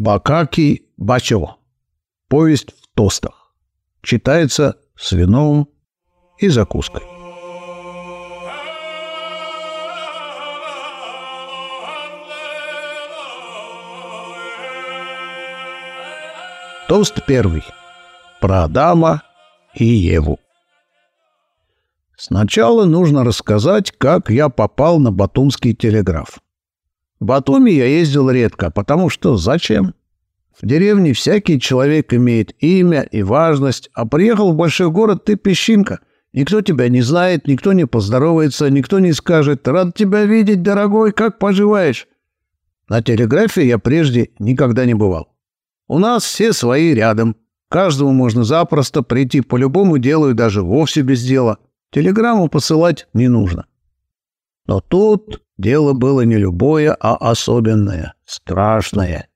Бакаки Бачо. Повесть в тостах. Читается с вином и закуской. Тост первый. Про Адама и Еву. Сначала нужно рассказать, как я попал на Батумский телеграф. В Батуми я ездил редко, потому что зачем? В деревне всякий человек имеет имя и важность, а приехал в большой город ты песчинка. Никто тебя не знает, никто не поздоровается, никто не скажет «Рад тебя видеть, дорогой, как поживаешь?» На телеграфе я прежде никогда не бывал. У нас все свои рядом. Каждому можно запросто прийти по любому делу и даже вовсе без дела. Телеграмму посылать не нужно. Но тут дело было не любое, а особенное, страшное.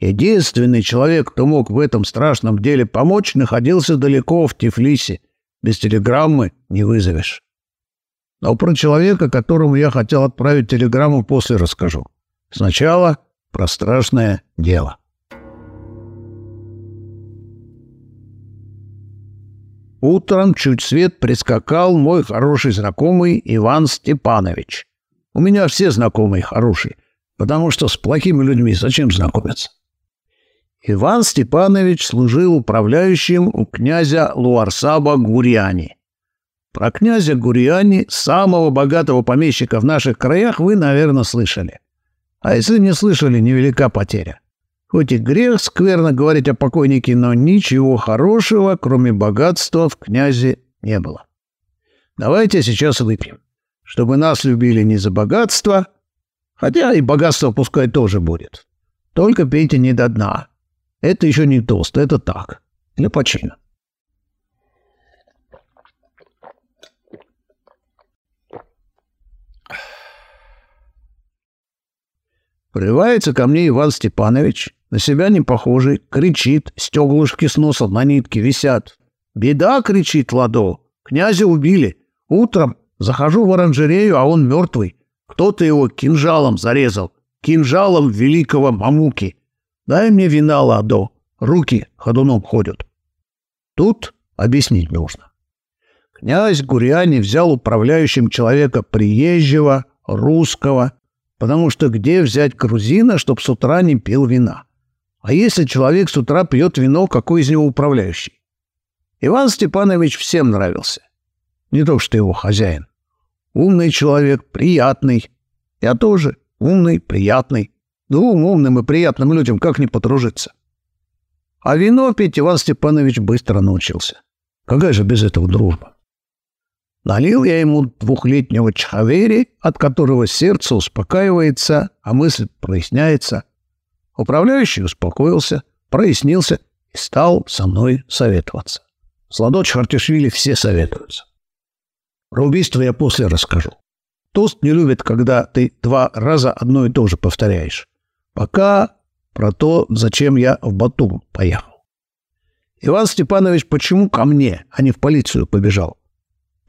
Единственный человек, кто мог в этом страшном деле помочь, находился далеко в Тифлисе. Без телеграммы не вызовешь. Но про человека, которому я хотел отправить телеграмму, после расскажу. Сначала про страшное дело. Утром чуть свет прискакал мой хороший знакомый Иван Степанович. У меня все знакомые хорошие, потому что с плохими людьми зачем знакомиться? Иван Степанович служил управляющим у князя Луарсаба Гурьяни. Про князя Гурьяни, самого богатого помещика в наших краях, вы, наверное, слышали. А если не слышали, невелика потеря. Хоть и грех скверно говорить о покойнике, но ничего хорошего, кроме богатства, в князе не было. Давайте сейчас выпьем, чтобы нас любили не за богатство, хотя и богатство пускай тоже будет. Только пейте не до дна. Это еще не тост, это так, для почина. Врывается ко мне Иван Степанович, на себя не похожий, кричит, стеглышки с носа на нитке висят. «Беда!» — кричит Ладо. «Князя убили. Утром захожу в оранжерею, а он мертвый. Кто-то его кинжалом зарезал. Кинжалом великого Мамуки. Дай мне вина, Ладо. Руки ходуном ходят». Тут объяснить нужно. Князь Гуряни взял управляющим человека приезжего, русского, Потому что где взять грузина, чтоб с утра не пил вина? А если человек с утра пьет вино, какой из него управляющий? Иван Степанович всем нравился. Не то что его хозяин. Умный человек, приятный. Я тоже умный, приятный. Двум умным и приятным людям как не подружиться? А вино пить Иван Степанович быстро научился. Какая же без этого дружба? Налил я ему двухлетнего чхавери, от которого сердце успокаивается, а мысль проясняется. Управляющий успокоился, прояснился и стал со мной советоваться. С Ладо Чхартишвили все советуются. Про убийство я после расскажу. Тост не любит, когда ты два раза одно и то же повторяешь. Пока про то, зачем я в Батум поехал. Иван Степанович почему ко мне, а не в полицию побежал?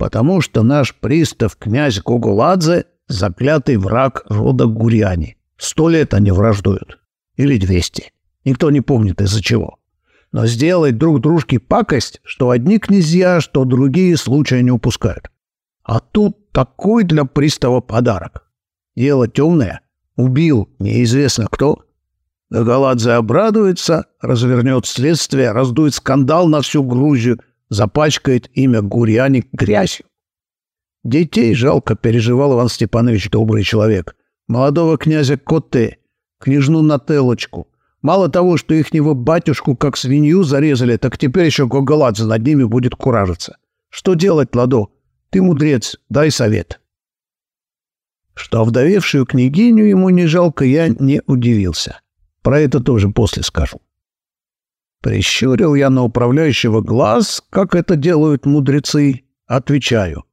потому что наш пристав князь Кугуладзе — заклятый враг рода Гурьяни. Сто лет они враждуют. Или двести. Никто не помнит из-за чего. Но сделать друг дружке пакость, что одни князья, что другие случая не упускают. А тут такой для пристава подарок. Дело темное. Убил неизвестно кто. Гагаладзе обрадуется, развернет следствие, раздует скандал на всю Грузию — запачкает имя Гурьяни грязью. Детей жалко переживал Иван Степанович добрый человек. Молодого князя Коте, княжну Нателочку. Мало того, что ихнего батюшку как свинью зарезали, так теперь еще Гоголадзе над ними будет куражиться. Что делать, Ладо? Ты мудрец, дай совет. Что овдовевшую княгиню ему не жалко, я не удивился. Про это тоже после скажу. Прищурил я на управляющего глаз, как это делают мудрецы. Отвечаю.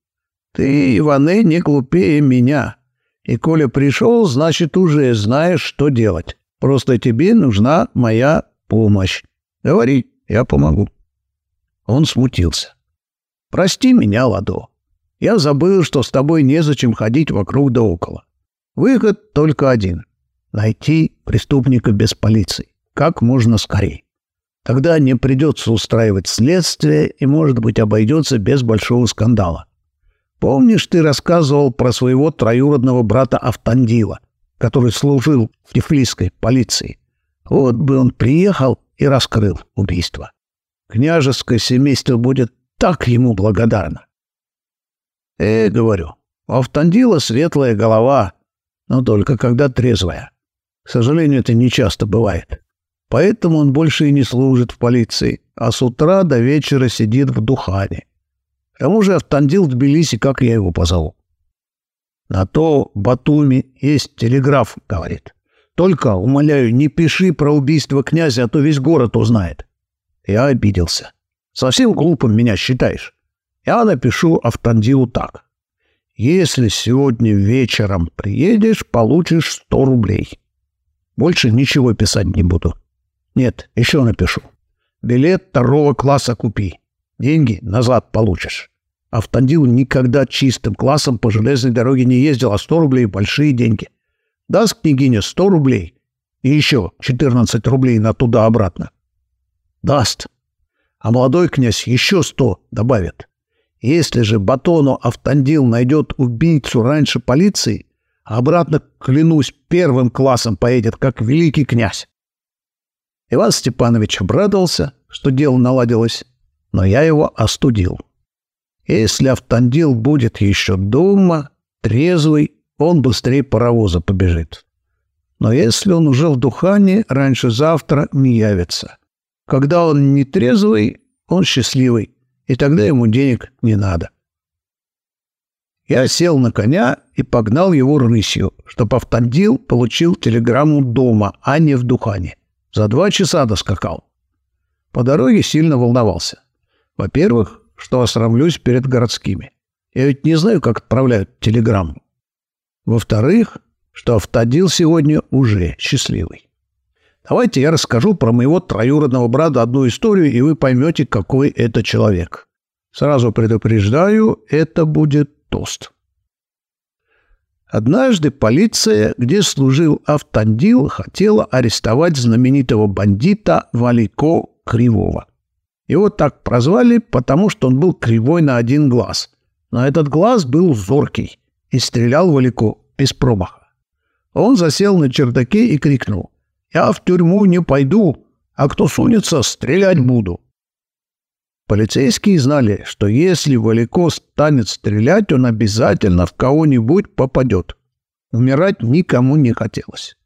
Ты, Иване, не глупее меня. И коли пришел, значит, уже знаешь, что делать. Просто тебе нужна моя помощь. Говори, я помогу. Он смутился. Прости меня, Ладо. Я забыл, что с тобой незачем ходить вокруг да около. Выход только один — найти преступника без полиции, как можно скорее. Тогда не придется устраивать следствие и, может быть, обойдется без большого скандала. Помнишь, ты рассказывал про своего троюродного брата Автандила, который служил в тифлисской полиции? Вот бы он приехал и раскрыл убийство. Княжеское семейство будет так ему благодарно. Э, говорю, у Автандила светлая голова, но только когда трезвая. К сожалению, это не часто бывает. Поэтому он больше и не служит в полиции, а с утра до вечера сидит в Духане. К тому же Автандил в Тбилиси, как я его позову. На то Батуми есть телеграф, говорит. Только, умоляю, не пиши про убийство князя, а то весь город узнает. Я обиделся. Совсем глупым меня считаешь. Я напишу Автандилу так. Если сегодня вечером приедешь, получишь сто рублей. Больше ничего писать не буду. Нет, еще напишу. Билет второго класса купи. Деньги назад получишь. Автандил никогда чистым классом по железной дороге не ездил, а сто рублей — большие деньги. Даст княгиня сто рублей и еще четырнадцать рублей на туда-обратно. Даст. А молодой князь еще сто добавит. Если же батоно Автандил найдет убийцу раньше полиции, обратно, клянусь, первым классом поедет, как великий князь. Иван Степанович обрадовался, что дело наладилось, но я его остудил. Если Автандил будет еще дома, трезвый, он быстрее паровоза побежит. Но если он уже в Духане, раньше завтра не явится. Когда он не трезвый, он счастливый, и тогда ему денег не надо. Я сел на коня и погнал его рысью, чтоб Автандил получил телеграмму дома, а не в Духане. За два часа доскакал. По дороге сильно волновался. Во-первых, что осрамлюсь перед городскими. Я ведь не знаю, как отправляют телеграмму. Во-вторых, что Автодил сегодня уже счастливый. Давайте я расскажу про моего троюродного брата одну историю, и вы поймете, какой это человек. Сразу предупреждаю, это будет тост. Однажды полиция, где служил Автандил, хотела арестовать знаменитого бандита Валико Кривого. Его так прозвали, потому что он был кривой на один глаз. Но этот глаз был зоркий и стрелял Валико без промаха. Он засел на чердаке и крикнул «Я в тюрьму не пойду, а кто сунется, стрелять буду». Полицейские знали, что если Валико станет стрелять, он обязательно в кого-нибудь попадет. Умирать никому не хотелось.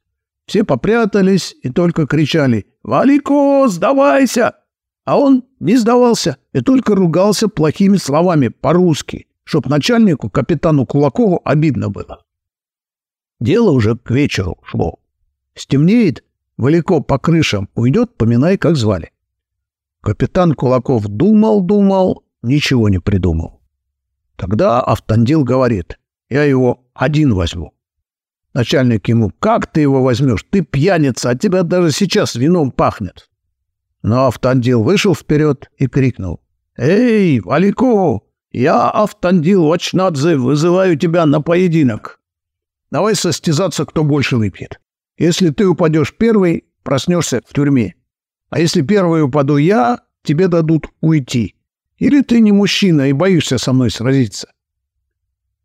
Все попрятались и только кричали «Валико, сдавайся!» А он не сдавался и только ругался плохими словами по-русски, чтоб начальнику, капитану Кулакову, обидно было. Дело уже к вечеру шло. Стемнеет, Валико по крышам уйдет, поминай, как звали. Капитан Кулаков думал-думал, ничего не придумал. Тогда Автандил говорит, я его один возьму. Начальник ему, как ты его возьмешь? Ты пьяница, от тебя даже сейчас вином пахнет. Но Автандил вышел вперед и крикнул. «Эй, Валико, я, Автандил Вачнадзе, вызываю тебя на поединок. Давай состязаться, кто больше выпьет. Если ты упадешь первый, проснешься в тюрьме. А если первый упаду я, тебе дадут уйти. Или ты не мужчина и боишься со мной сразиться.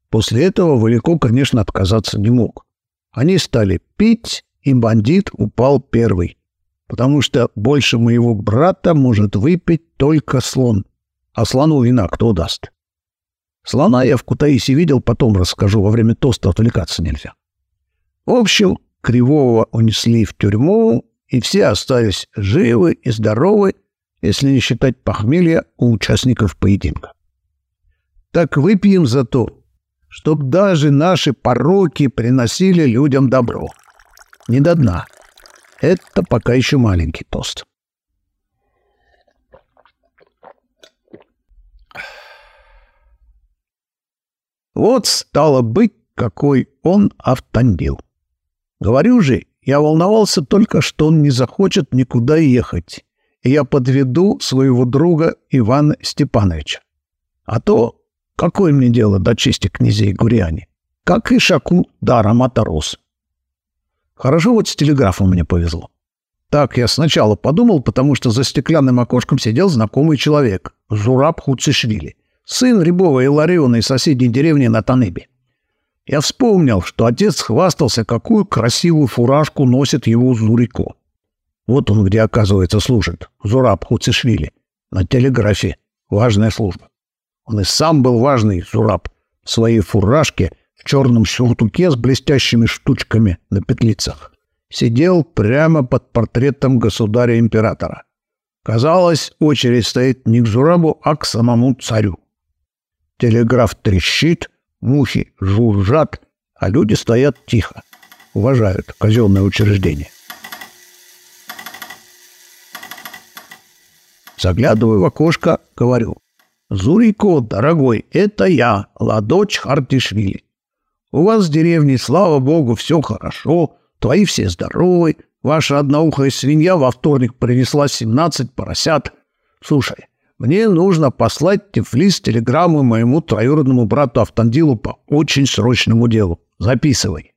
После этого Валико, конечно, отказаться не мог. Они стали пить, и бандит упал первый. Потому что больше моего брата может выпить только слон. А слону вина кто даст? Слона я в Кутаиси видел, потом расскажу, во время тоста отвлекаться нельзя. В общем, Кривого унесли в тюрьму, и все остались живы и здоровы, если не считать похмелья у участников поединка. Так выпьем за то, чтоб даже наши пороки приносили людям добро. Не до дна. Это пока еще маленький тост. Вот стало быть, какой он автандил. Говорю же, я волновался только, что он не захочет никуда ехать, и я подведу своего друга Ивана Степановича. А то какое мне дело до чести князей Гуряне? как и Шаку Дара Маторос. Хорошо вот с телеграфом мне повезло. Так я сначала подумал, потому что за стеклянным окошком сидел знакомый человек — Зураб Хуцишвили, сын Рябова и Лариона из соседней деревни на Таныбе. Я вспомнил, что отец хвастался, какую красивую фуражку носит его Зурико. Вот он где, оказывается, служит. Зураб Хуцишвили. На телеграфе. Важная служба. Он и сам был важный, Зураб. В своей фуражке, в черном сюртуке с блестящими штучками на петлицах. Сидел прямо под портретом государя-императора. Казалось, очередь стоит не к Зурабу, а к самому царю. Телеграф трещит, мухи жужжат, а люди стоят тихо. Уважают казенное учреждение. Заглядываю в окошко, говорю. «Зурико, дорогой, это я, Ладоч Хартишвили. У вас в деревне, слава богу, все хорошо, твои все здоровы, ваша одноухая свинья во вторник принесла 17 поросят. Слушай, мне нужно послать Тифлис телеграмму моему троюродному брату Автандилу по очень срочному делу. Записывай.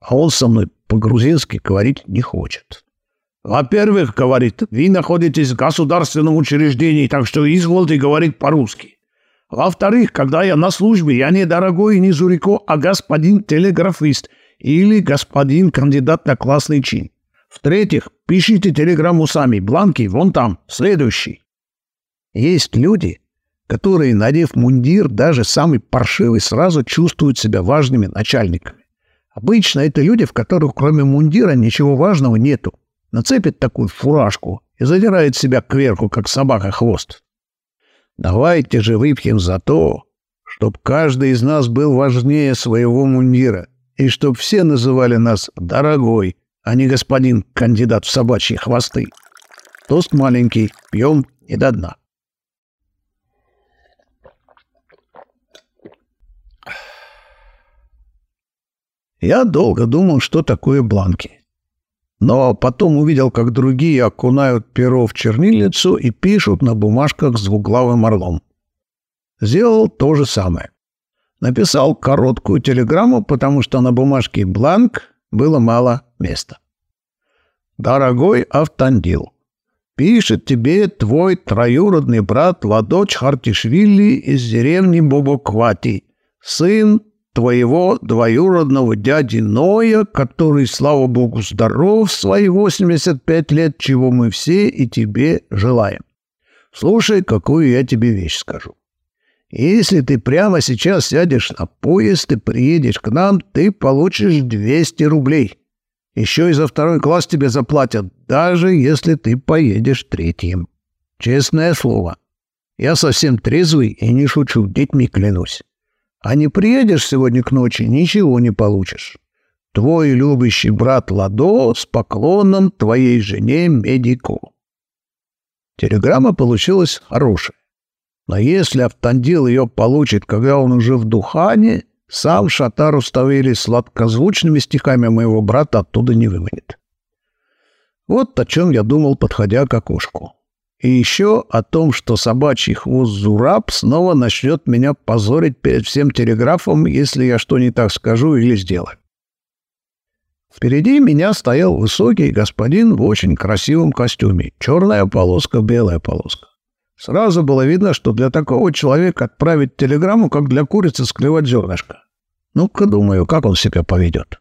А он со мной по-грузински говорить не хочет. Во-первых, говорит, вы находитесь в государственном учреждении, так что извольте говорить по-русски. Во-вторых, когда я на службе, я не дорогой и не Зурико, а господин телеграфист или господин кандидат на классный чин. В-третьих, пишите телеграмму сами, бланки вон там, следующий. Есть люди, которые, надев мундир, даже самый паршивый, сразу чувствуют себя важными начальниками. Обычно это люди, в которых кроме мундира ничего важного нету нацепит такую фуражку и задирает себя кверху, как собака хвост. Давайте же выпьем за то, чтоб каждый из нас был важнее своего мундира, и чтоб все называли нас «дорогой», а не господин кандидат в собачьи хвосты. Тост маленький, пьем и до дна. Я долго думал, что такое бланки. Но потом увидел, как другие окунают перо в чернильницу и пишут на бумажках с двуглавым орлом. Сделал то же самое. Написал короткую телеграмму, потому что на бумажке бланк было мало места. «Дорогой Автандил, пишет тебе твой троюродный брат Ладоч Хартишвили из деревни Бобоквати, сын твоего двоюродного дяди Ноя, который, слава богу, здоров в свои 85 лет, чего мы все и тебе желаем. Слушай, какую я тебе вещь скажу. Если ты прямо сейчас сядешь на поезд и приедешь к нам, ты получишь 200 рублей. Еще и за второй класс тебе заплатят, даже если ты поедешь третьим. Честное слово. Я совсем трезвый и не шучу, детьми клянусь. А не приедешь сегодня к ночи, ничего не получишь. Твой любящий брат Ладо с поклоном твоей жене Медику. Телеграмма получилась хорошая. Но если Автандил ее получит, когда он уже в Духане, сам Шатар уставили сладкозвучными стихами моего брата оттуда не выманит. Вот о чем я думал, подходя к окошку. И еще о том, что собачий хвост Зураб снова начнет меня позорить перед всем телеграфом, если я что не так скажу или сделаю. Впереди меня стоял высокий господин в очень красивом костюме. Черная полоска, белая полоска. Сразу было видно, что для такого человека отправить телеграмму, как для курицы склевать зернышко. Ну-ка, думаю, как он себя поведет.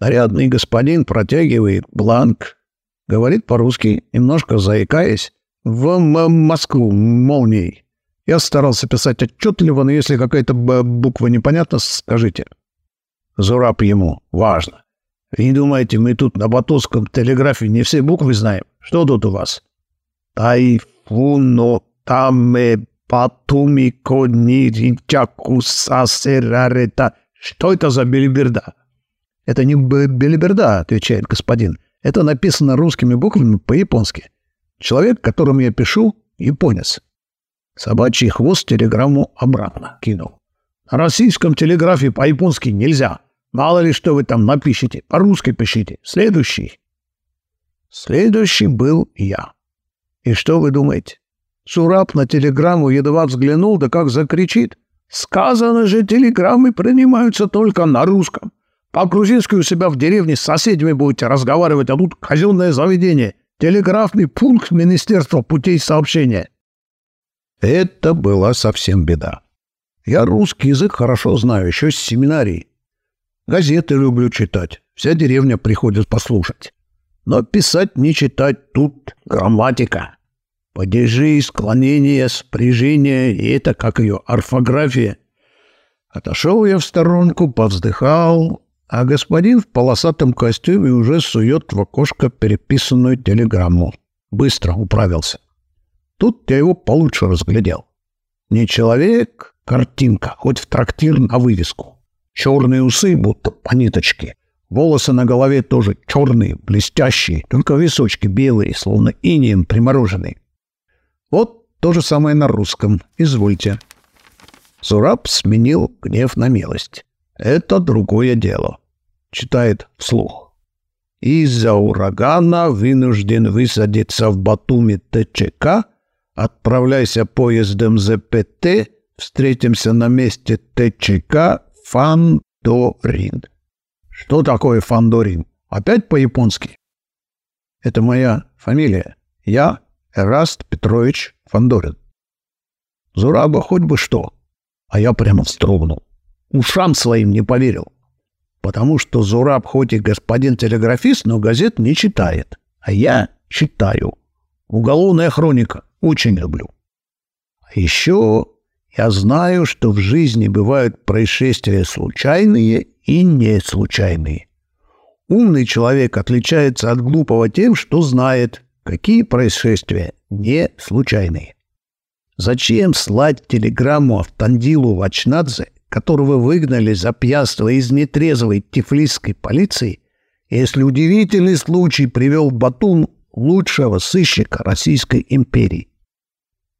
Нарядный господин протягивает бланк, Говорит по-русски, немножко заикаясь. В Москву молнией. Я старался писать отчетливо, но если какая-то буква непонятна, скажите. Зураб ему. Важно. Не думаете, мы тут на Батовском телеграфе не все буквы знаем? Что тут у вас? Тайфуно таме патуми кониричаку сасерарета. Что это за белиберда? Это не белиберда, отвечает господин. Это написано русскими буквами по-японски. Человек, которому я пишу, японец. Собачий хвост телеграмму обратно кинул. На российском телеграфе по-японски нельзя. Мало ли что вы там напишите. По-русски пишите. Следующий. Следующий был я. И что вы думаете? Сураб на телеграмму едва взглянул, да как закричит. Сказано же, телеграммы принимаются только на русском. По-грузински у себя в деревне с соседями будете разговаривать, а тут казенное заведение. Телеграфный пункт Министерства путей сообщения. Это была совсем беда. Я русский язык хорошо знаю, еще с семинарии. Газеты люблю читать. Вся деревня приходит послушать. Но писать не читать тут грамматика. Падежи, склонения, спряжения, и это как ее орфография. Отошел я в сторонку, повздыхал, а господин в полосатом костюме уже сует в окошко переписанную телеграмму. Быстро управился. Тут я его получше разглядел. Не человек, картинка, хоть в трактир на вывеску. Черные усы, будто по ниточке. Волосы на голове тоже черные, блестящие, только височки белые, словно инеем примороженные. Вот то же самое на русском. Извольте. Зураб сменил гнев на милость. Это другое дело. Читает вслух. Из-за урагана вынужден высадиться в Батуми ТЧК. Отправляйся поездом ЗПТ. Встретимся на месте ТЧК Фандорин. Что такое Фандорин? Опять по-японски? Это моя фамилия. Я Эраст Петрович Фандорин. Зураба хоть бы что. А я прямо вздрогнул. Ушам своим не поверил. Потому что Зураб хоть и господин телеграфист, но газет не читает. А я читаю. Уголовная хроника. Очень люблю. А еще я знаю, что в жизни бывают происшествия случайные и не случайные. Умный человек отличается от глупого тем, что знает, какие происшествия не случайные. Зачем слать телеграмму Автандилу Вачнадзе, которого выгнали за пьянство из нетрезвой тифлисской полиции, если удивительный случай привел в Батум лучшего сыщика Российской империи?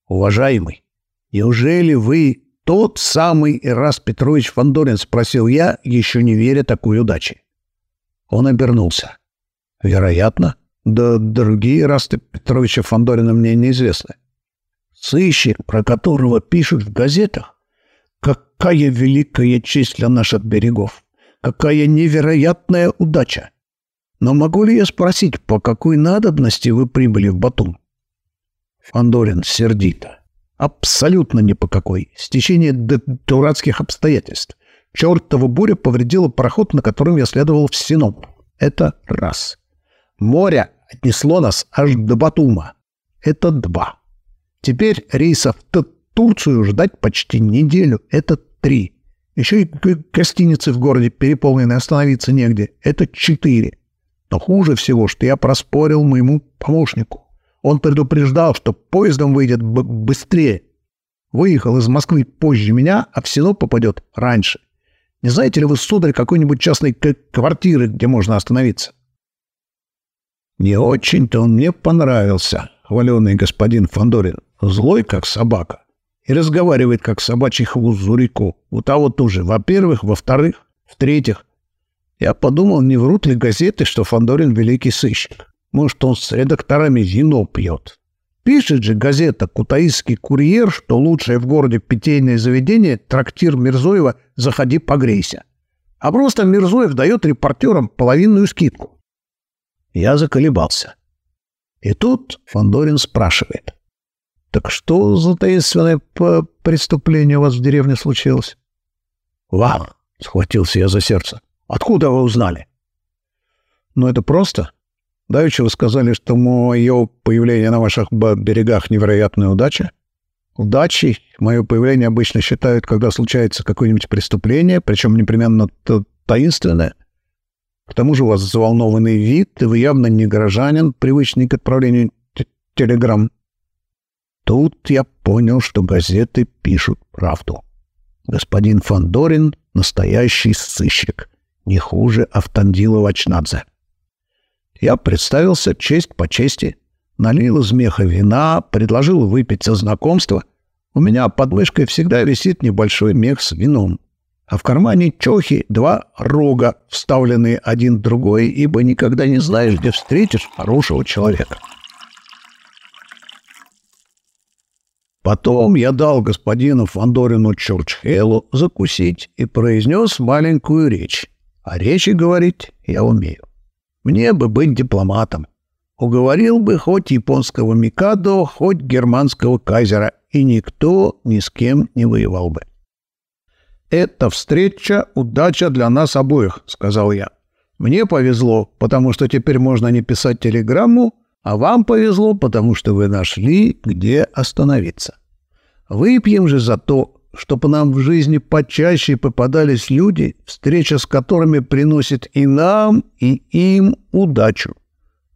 Уважаемый, неужели вы тот самый Ирас Петрович Фандорин, спросил я, еще не веря такой удаче. Он обернулся. Вероятно. Да другие Ирасты Петровича Фандорина мне неизвестны. Сыщик, про которого пишут в газетах. Какая великая честь для наших берегов. Какая невероятная удача. Но могу ли я спросить, по какой надобности вы прибыли в Батум? Фандорин сердито. Абсолютно ни по какой. Стечение дурацких обстоятельств. Чертова буря повредила пароход, на котором я следовал в Синоп. Это раз. Море отнесло нас аж до Батума. Это два. Теперь рейсов в Турцию ждать почти неделю. Это три. Еще и гостиницы в городе переполнены, остановиться негде. Это четыре. Но хуже всего, что я проспорил моему помощнику. Он предупреждал, что поездом выйдет быстрее. Выехал из Москвы позже меня, а в село попадет раньше. Не знаете ли вы, сударь, какой-нибудь частной квартиры, где можно остановиться? Не очень-то он мне понравился, хваленый господин Фандорин. Злой, как собака. И разговаривает, как собачий хвост Зурику. У того тоже. Во-первых. Во-вторых. В-третьих. Я подумал, не врут ли газеты, что Фандорин великий сыщик. Может, он с редакторами вино пьет. Пишет же газета «Кутаисский курьер», что лучшее в городе питейное заведение – трактир Мирзоева «Заходи, погрейся». А просто Мирзоев дает репортерам половинную скидку. Я заколебался. И тут Фандорин спрашивает. «Так что за таинственное преступление у вас в деревне случилось?» «Вам!» — схватился я за сердце. «Откуда вы узнали?» «Ну, это просто. Давеча вы сказали, что мое появление на ваших берегах невероятная удача. Удачей мое появление обычно считают, когда случается какое-нибудь преступление, причем непременно таинственное. К тому же у вас взволнованный вид, и вы явно не горожанин, привычный к отправлению телеграмм. Тут я понял, что газеты пишут правду. Господин Фандорин настоящий сыщик, не хуже Автандила Вачнадзе. Я представился честь по чести, налил из меха вина, предложил выпить за знакомство. У меня под мышкой всегда висит небольшой мех с вином. А в кармане чохи два рога, вставленные один в другой, ибо никогда не знаешь, где встретишь хорошего человека. Потом я дал господину Фандорину Чурчхелу закусить и произнес маленькую речь. А речи говорить я умею. Мне бы быть дипломатом. Уговорил бы хоть японского Микадо, хоть германского кайзера, и никто ни с кем не воевал бы. «Эта встреча — удача для нас обоих», — сказал я. «Мне повезло, потому что теперь можно не писать телеграмму, а вам повезло, потому что вы нашли, где остановиться. Выпьем же за то, чтобы нам в жизни почаще попадались люди, встреча с которыми приносит и нам, и им удачу.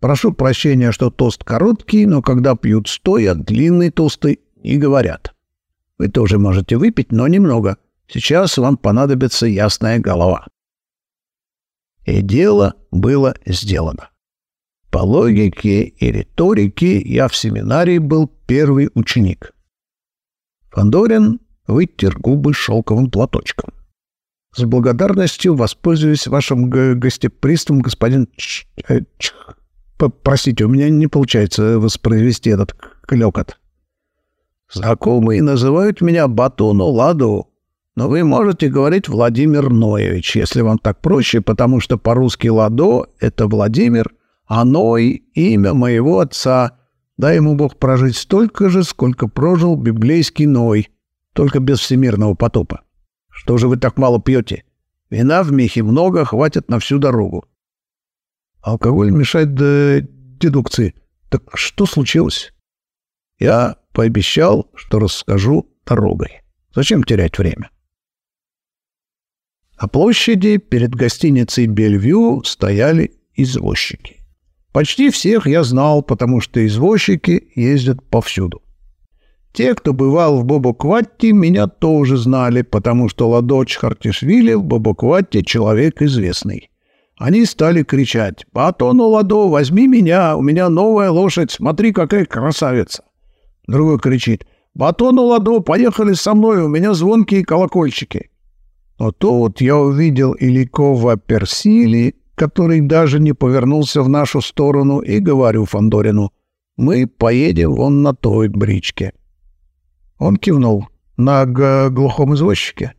Прошу прощения, что тост короткий, но когда пьют стоя, длинный тосты не говорят. Вы тоже можете выпить, но немного. Сейчас вам понадобится ясная голова. И дело было сделано. По логике и риторике я в семинарии был первый ученик. Фандорин вытер губы шелковым платочком. С благодарностью воспользуюсь вашим гостеприимством, господин Ч... Простите, у меня не получается воспроизвести этот клёкот. Знакомые называют меня Батону Ладу, но вы можете говорить Владимир Ноевич, если вам так проще, потому что по-русски Ладо — это Владимир, а Ной — имя моего отца. Дай ему Бог прожить столько же, сколько прожил библейский Ной, только без всемирного потопа. Что же вы так мало пьете? Вина в мехе много, хватит на всю дорогу. Алкоголь мешает дедукции. Так что случилось? Я пообещал, что расскажу дорогой. Зачем терять время? На площади перед гостиницей «Бельвью» стояли извозчики. Почти всех я знал, потому что извозчики ездят повсюду. Те, кто бывал в Бобокватте, меня тоже знали, потому что Ладоч Хартишвили в Бобокватте человек известный. Они стали кричать «Батону Ладо, возьми меня, у меня новая лошадь, смотри, какая красавица!» Другой кричит «Батону Ладо, поехали со мной, у меня звонкие колокольчики!» Но тут я увидел Иликова Персили, который даже не повернулся в нашу сторону, и говорю Фандорину, «Мы поедем вон на той бричке». Он кивнул. «На глухом извозчике?»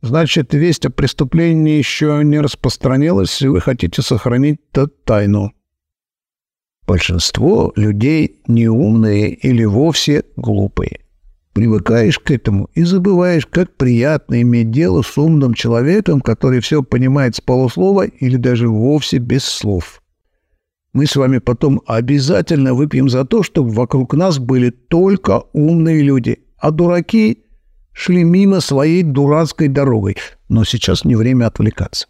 «Значит, весть о преступлении еще не распространилась, и вы хотите сохранить тайну». Большинство людей неумные или вовсе глупые. Привыкаешь к этому и забываешь, как приятно иметь дело с умным человеком, который все понимает с полуслова или даже вовсе без слов. Мы с вами потом обязательно выпьем за то, чтобы вокруг нас были только умные люди, а дураки шли мимо своей дурацкой дорогой. Но сейчас не время отвлекаться.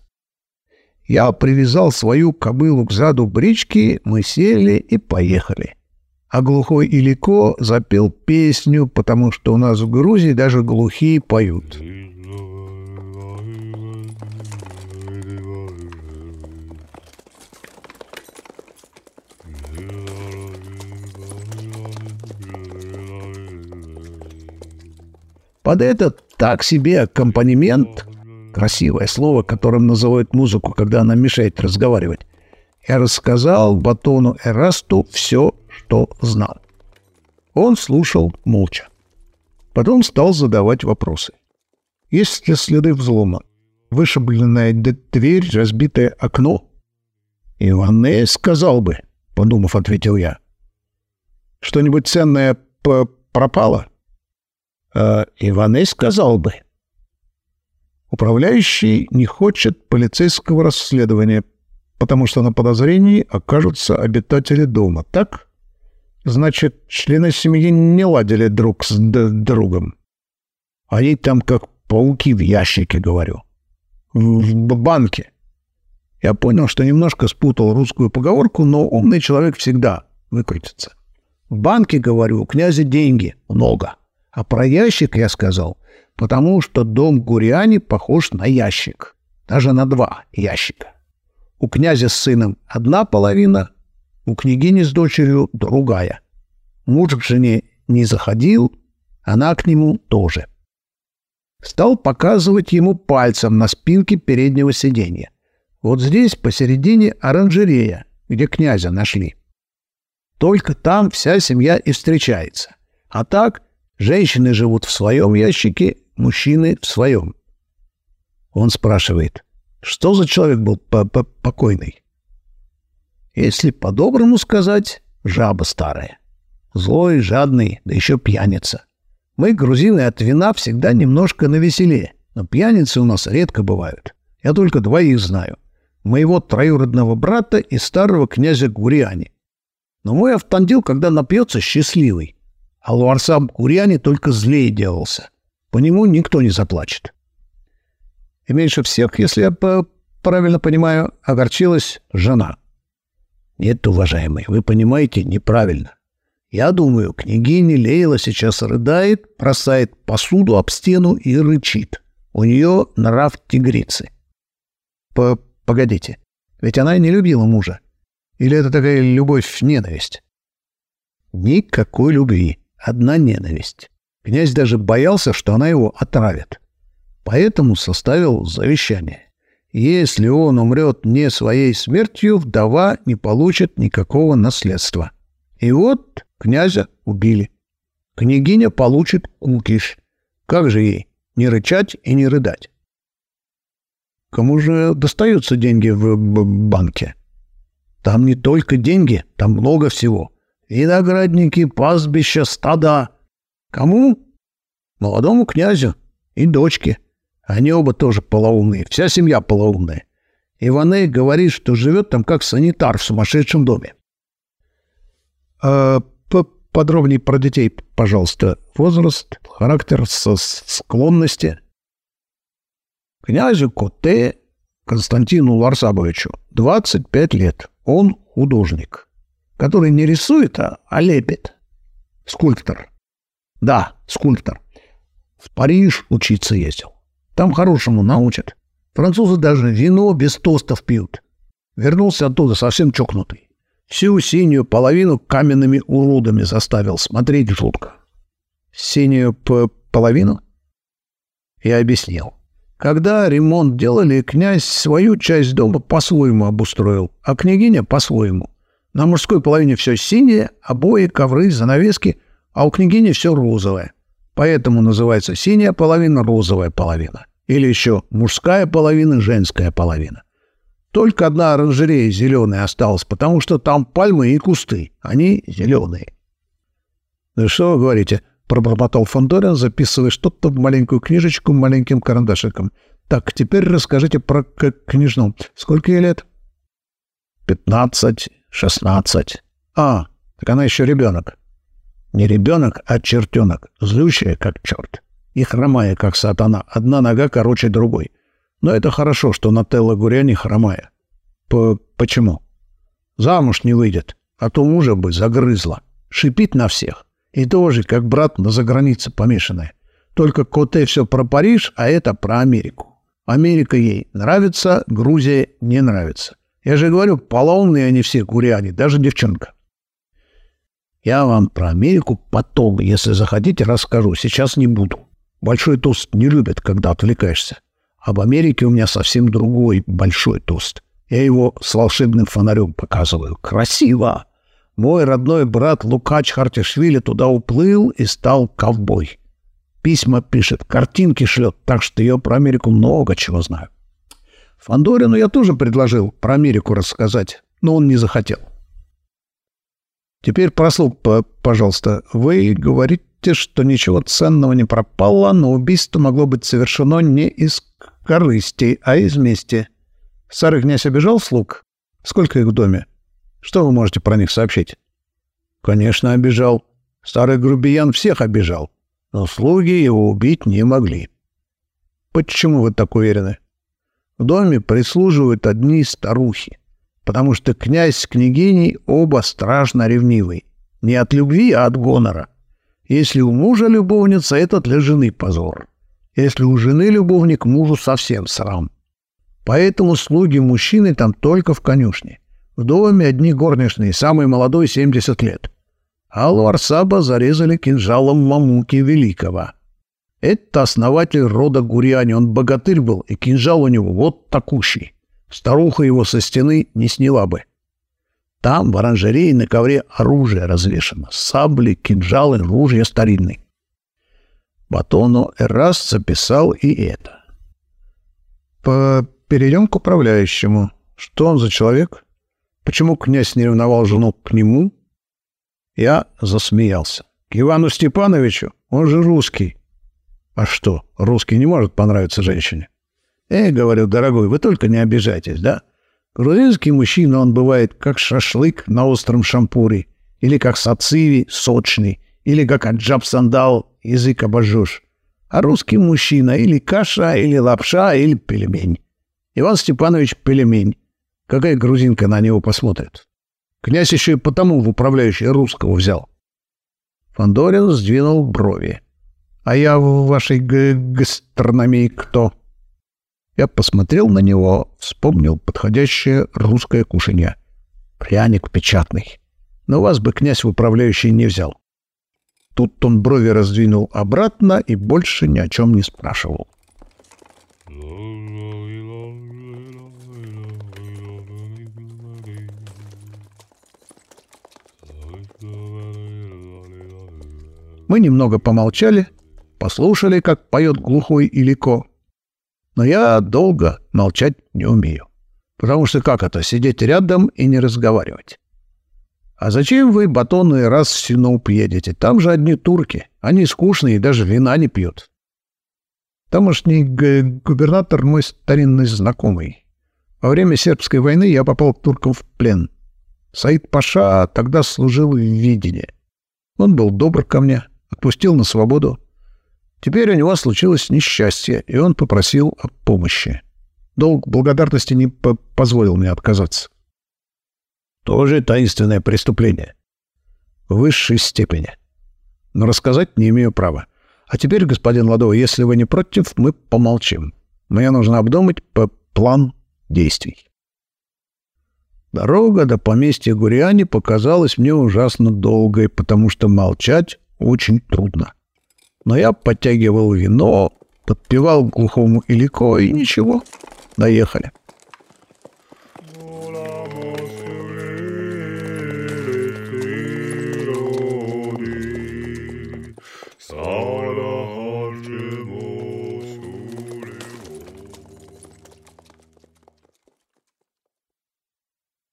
Я привязал свою кобылу к заду брички, мы сели и поехали. — а глухой Илико запел песню, потому что у нас в Грузии даже глухие поют. Под этот так себе аккомпанемент, красивое слово, которым называют музыку, когда она мешает разговаривать, я рассказал Батону Эрасту все, что знал. Он слушал молча. Потом стал задавать вопросы. Есть ли следы взлома? Вышибленная дверь, разбитое окно? Иванне сказал бы, подумав, ответил я. Что-нибудь ценное пропало? Э, Иванне сказал бы. Управляющий не хочет полицейского расследования, потому что на подозрении окажутся обитатели дома, так? Значит, члены семьи не ладили друг с другом. Они там как пауки в ящике, говорю. В, в банке. Я понял, что немножко спутал русскую поговорку, но умный человек всегда выкрутится. В банке, говорю, у князя деньги много. А про ящик я сказал, потому что дом Гуриани похож на ящик. Даже на два ящика. У князя с сыном одна половина, у княгини с дочерью другая. Муж к жене не заходил, она к нему тоже. Стал показывать ему пальцем на спинке переднего сиденья. Вот здесь посередине оранжерея, где князя нашли. Только там вся семья и встречается. А так Женщины живут в своем ящике, мужчины в своем. Он спрашивает, что за человек был по -по покойный? Если по-доброму сказать, жаба старая. Злой, жадный, да еще пьяница. Мы, грузины, от вина всегда немножко навеселее, но пьяницы у нас редко бывают. Я только двоих знаю. Моего троюродного брата и старого князя Гуриани. Но мой Автандил, когда напьется, счастливый. А Луарсам Гуриани только злее делался. По нему никто не заплачет. И меньше всех, если я правильно понимаю, огорчилась жена. Нет, уважаемый, вы понимаете неправильно. Я думаю, княгиня Лейла сейчас рыдает, бросает посуду об стену и рычит. У нее нрав тигрицы. П Погодите, ведь она не любила мужа. Или это такая любовь-ненависть? Никакой любви, одна ненависть. Князь даже боялся, что она его отравит. Поэтому составил завещание. Если он умрет не своей смертью, вдова не получит никакого наследства. И вот князя убили. Княгиня получит кукиш. Как же ей не рычать и не рыдать? Кому же достаются деньги в банке? Там не только деньги, там много всего. Виноградники, пастбища, стада. Кому? Молодому князю и дочке. Они оба тоже полоумные, вся семья полоумная. Иваней говорит, что живет там как санитар в сумасшедшем доме. А, подробнее про детей, пожалуйста. Возраст, характер, склонности. Князю Коте Константину Ларсабовичу 25 лет. Он художник, который не рисует, а, а лепит. Скульптор. Да, скульптор. В Париж учиться ездил. Там хорошему научат. Французы даже вино без тостов пьют. Вернулся оттуда совсем чокнутый. Всю синюю половину каменными уродами заставил смотреть жутко. Синюю половину? Я объяснил. Когда ремонт делали, князь свою часть дома по-своему обустроил, а княгиня по-своему. На мужской половине все синее, обои, ковры, занавески, а у княгини все розовое. Поэтому называется синяя половина, розовая половина. Или еще мужская половина, женская половина. Только одна оранжерея зеленая осталась, потому что там пальмы и кусты. Они зеленые. Да что вы говорите? пробормотал Фандорин, записывая что-то в маленькую книжечку маленьким карандашиком. «Так, теперь расскажите про княжну. Сколько ей лет?» «Пятнадцать, шестнадцать». «А, так она еще ребенок». «Не ребенок, а чертенок, злющая, как черт, и хромая, как сатана, одна нога короче другой. Но это хорошо, что Нателла Гуряни хромая. П Почему? Замуж не выйдет, а то мужа бы загрызла. Шипит на всех. И тоже, как брат на загранице помешанная. Только Коте все про Париж, а это про Америку. Америка ей нравится, Грузия не нравится. Я же говорю, полоумные они все куряне, даже девчонка. Я вам про Америку потом, если захотите, расскажу. Сейчас не буду. Большой тост не любят, когда отвлекаешься. Об Америке у меня совсем другой большой тост. Я его с волшебным фонарем показываю. Красиво! Мой родной брат Лукач Хартишвили туда уплыл и стал ковбой. Письма пишет, картинки шлет, так что я про Америку много чего знаю. Фандорину я тоже предложил про Америку рассказать, но он не захотел. Теперь прослуг, пожалуйста. Вы говорите, что ничего ценного не пропало, но убийство могло быть совершено не из корысти, а из мести. Старый князь обижал слуг? Сколько их в доме? Что вы можете про них сообщить? Конечно, обижал. Старый грубиян всех обижал. Но слуги его убить не могли. Почему вы так уверены? В доме прислуживают одни старухи, потому что князь с княгиней оба страшно ревнивые. Не от любви, а от гонора. Если у мужа любовница, это для жены позор. Если у жены любовник, мужу совсем срам. Поэтому слуги мужчины там только в конюшне. В доме одни горничные, самый молодой — 70 лет. Аллу Арсаба зарезали кинжалом Мамуки Великого. Это основатель рода Гурьяни, он богатырь был, и кинжал у него вот такущий. Старуха его со стены не сняла бы. Там в оранжерее на ковре оружие развешано. Сабли, кинжалы, ружья старинные. Батону Эраст записал и это. По перейдем к управляющему. Что он за человек? Почему князь не ревновал жену к нему? Я засмеялся. К Ивану Степановичу? Он же русский. А что, русский не может понравиться женщине? Эй, говорю, дорогой, вы только не обижайтесь, да? Грузинский мужчина, он бывает как шашлык на остром шампуре, или как сациви, сочный, или как аджаб-сандал, язык обожжешь. А русский мужчина или каша, или лапша, или пельмень. Иван Степанович пельмень. Какая грузинка на него посмотрит? Князь еще и потому в управляющий русского взял. Фандорин сдвинул брови. «А я в вашей гастрономии кто?» Я посмотрел на него, вспомнил подходящее русское кушанье. Пряник печатный. Но вас бы князь в управляющий не взял. Тут он брови раздвинул обратно и больше ни о чем не спрашивал. Мы немного помолчали, послушали, как поет глухой Илико. Но я долго молчать не умею. Потому что как это, сидеть рядом и не разговаривать? А зачем вы батонный раз в Синоп едете? Там же одни турки. Они скучные и даже вина не пьют. Тамошний губернатор мой старинный знакомый. Во время сербской войны я попал к туркам в плен. Саид Паша тогда служил в видении. Он был добр ко мне, отпустил на свободу. Теперь у него случилось несчастье, и он попросил о помощи. Долг благодарности не по позволил мне отказаться. Тоже таинственное преступление. В высшей степени. Но рассказать не имею права. А теперь, господин Ладов, если вы не против, мы помолчим. Мне нужно обдумать по план действий. Дорога до поместья Гуриани показалась мне ужасно долгой, потому что молчать очень трудно. Но я подтягивал вино, подпевал глухому илико, и ничего, доехали.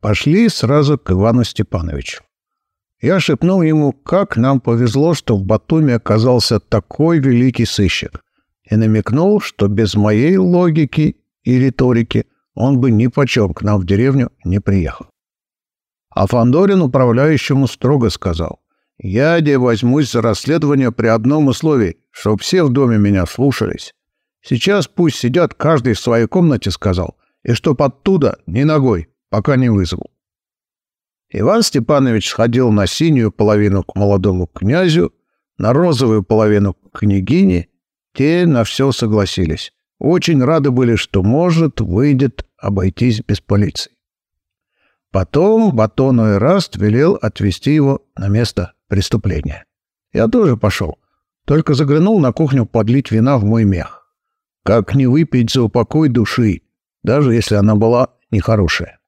Пошли сразу к Ивану Степановичу. Я шепнул ему, как нам повезло, что в Батуми оказался такой великий сыщик, и намекнул, что без моей логики и риторики он бы ни почем к нам в деревню не приехал. А Фандорин управляющему строго сказал, «Я де возьмусь за расследование при одном условии, чтоб все в доме меня слушались. Сейчас пусть сидят каждый в своей комнате, — сказал, — и чтоб оттуда ни ногой, пока не вызову. Иван Степанович сходил на синюю половину к молодому князю, на розовую половину к княгине. Те на все согласились. Очень рады были, что, может, выйдет обойтись без полиции. Потом Батону и Раст велел отвезти его на место преступления. Я тоже пошел, только заглянул на кухню подлить вина в мой мех. Как не выпить за упокой души, даже если она была нехорошая.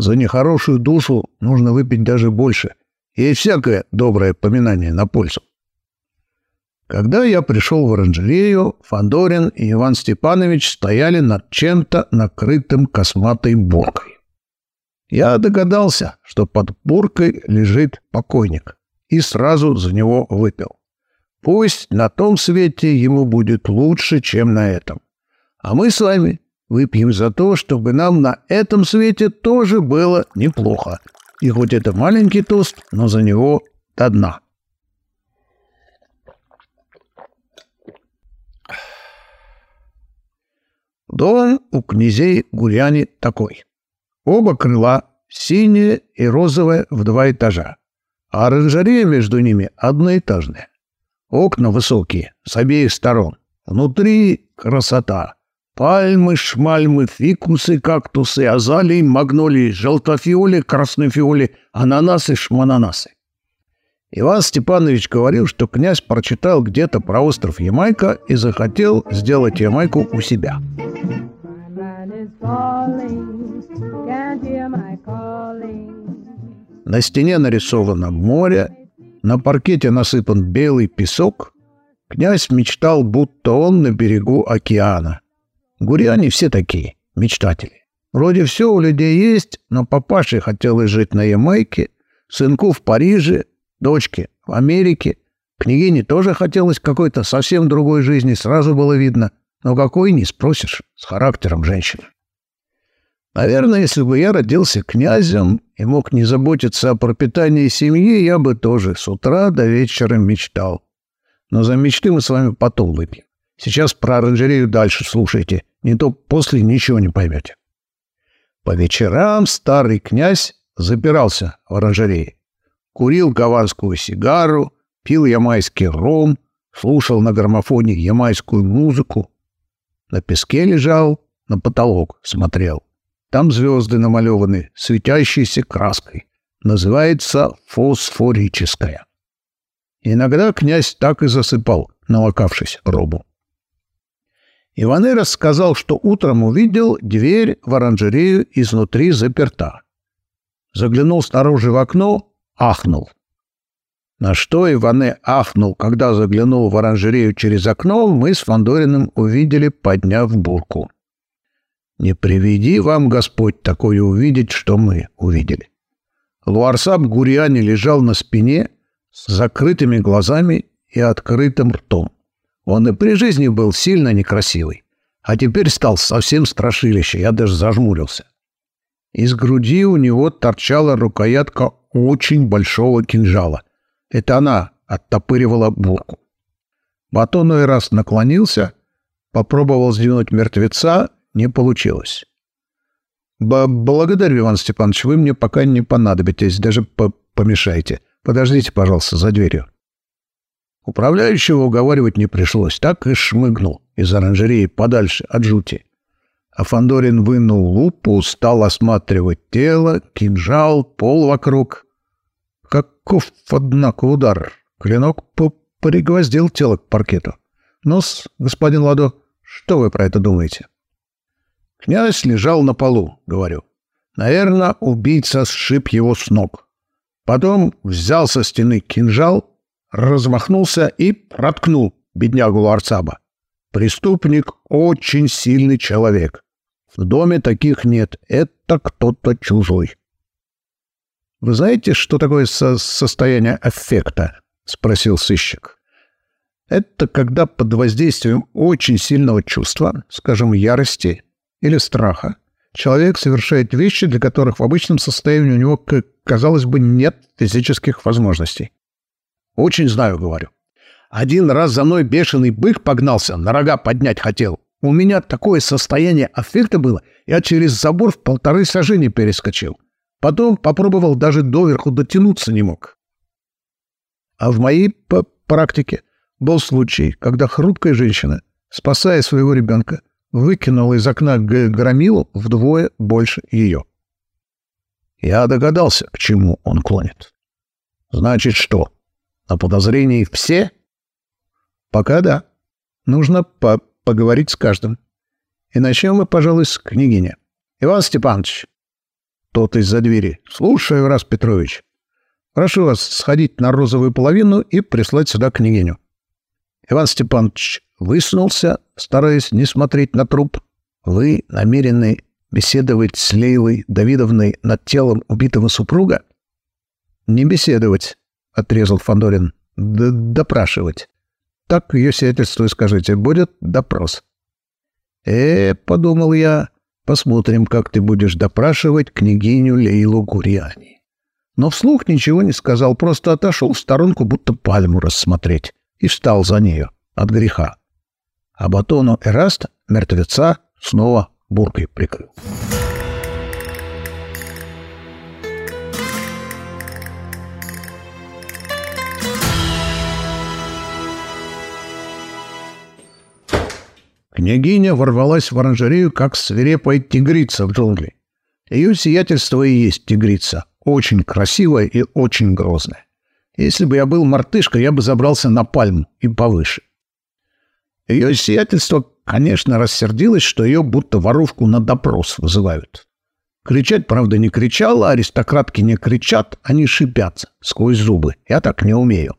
За нехорошую душу нужно выпить даже больше. И всякое доброе поминание на пользу. Когда я пришел в оранжерею, Фандорин и Иван Степанович стояли над чем-то накрытым косматой буркой. Я догадался, что под буркой лежит покойник, и сразу за него выпил. Пусть на том свете ему будет лучше, чем на этом. А мы с вами Выпьем за то, чтобы нам на этом свете тоже было неплохо. И хоть это маленький тост, но за него до дна. Дом у князей Гуряни такой. Оба крыла синее и розовое в два этажа, а оранжерея между ними одноэтажная. Окна высокие, с обеих сторон. Внутри красота. Пальмы, шмальмы, фикусы, кактусы, азалии, магнолии, желтофиоли, краснофиоли, ананасы, шмананасы. Иван Степанович говорил, что князь прочитал где-то про остров Ямайка и захотел сделать Ямайку у себя. На стене нарисовано море, на паркете насыпан белый песок, Князь мечтал, будто он на берегу океана. Гуряне все такие, мечтатели. Вроде все у людей есть, но папаше хотелось жить на Ямайке, сынку в Париже, дочке в Америке. Княгине тоже хотелось какой-то совсем другой жизни, сразу было видно. Но какой не спросишь, с характером женщины. Наверное, если бы я родился князем и мог не заботиться о пропитании семьи, я бы тоже с утра до вечера мечтал. Но за мечты мы с вами потом выпьем. Сейчас про оранжерею дальше слушайте, не то после ничего не поймете. По вечерам старый князь запирался в оранжерее. Курил гаванскую сигару, пил ямайский ром, слушал на граммофоне ямайскую музыку. На песке лежал, на потолок смотрел. Там звезды намалеваны светящейся краской. Называется фосфорическая. Иногда князь так и засыпал, налокавшись робу. Иванерос сказал, что утром увидел дверь в оранжерею изнутри заперта. Заглянул снаружи в окно, ахнул. На что Иване ахнул, когда заглянул в оранжерею через окно, мы с Фандориным увидели, подняв бурку. Не приведи вам, Господь, такое увидеть, что мы увидели. Луарсаб Гуриани лежал на спине с закрытыми глазами и открытым ртом. Он и при жизни был сильно некрасивый, а теперь стал совсем страшилище, я даже зажмурился. Из груди у него торчала рукоятка очень большого кинжала. Это она оттопыривала булку. Батон и раз наклонился, попробовал сдвинуть мертвеца, не получилось. «Благодарю, Иван Степанович, вы мне пока не понадобитесь, даже по помешаете. Подождите, пожалуйста, за дверью». Управляющего уговаривать не пришлось, так и шмыгнул из оранжереи подальше от жути. А Фандорин вынул лупу, стал осматривать тело, кинжал, пол вокруг. Каков, однако, удар! Клинок пригвоздил тело к паркету. ну господин Ладо, что вы про это думаете? Князь лежал на полу, говорю. Наверное, убийца сшиб его с ног. Потом взял со стены кинжал размахнулся и проткнул беднягу Ларцаба. Преступник очень сильный человек. В доме таких нет. Это кто-то чужой. «Вы знаете, что такое со состояние аффекта?» — спросил сыщик. «Это когда под воздействием очень сильного чувства, скажем, ярости или страха, человек совершает вещи, для которых в обычном состоянии у него, казалось бы, нет физических возможностей. Очень знаю, говорю. Один раз за мной бешеный бык погнался, на рога поднять хотел. У меня такое состояние аффекта было, я через забор в полторы сажени перескочил. Потом попробовал даже доверху дотянуться не мог. А в моей практике был случай, когда хрупкая женщина, спасая своего ребенка, выкинула из окна громилу вдвое больше ее. Я догадался, к чему он клонит. Значит, что? На подозрении все? Пока да. Нужно по поговорить с каждым. И начнем мы, пожалуй, с княгини. Иван Степанович. Тот из-за двери. Слушаю, раз Петрович. Прошу вас сходить на розовую половину и прислать сюда княгиню. Иван Степанович высунулся, стараясь не смотреть на труп. Вы намерены беседовать с Лейлой Давидовной над телом убитого супруга? Не беседовать, — отрезал Фандорин. «Допрашивать. Так ее сиятельству скажите, будет допрос». «Э, — подумал я, — посмотрим, как ты будешь допрашивать княгиню Лейлу Гурьяни». Но вслух ничего не сказал, просто отошел в сторонку, будто пальму рассмотреть, и встал за нею от греха. А батону Эраст мертвеца снова буркой прикрыл. Княгиня ворвалась в оранжерею, как свирепая тигрица в джунгли. Ее сиятельство и есть тигрица, очень красивая и очень грозная. Если бы я был мартышкой, я бы забрался на пальму и повыше. Ее сиятельство, конечно, рассердилось, что ее будто воровку на допрос вызывают. Кричать, правда, не кричала, аристократки не кричат, они шипят сквозь зубы. Я так не умею.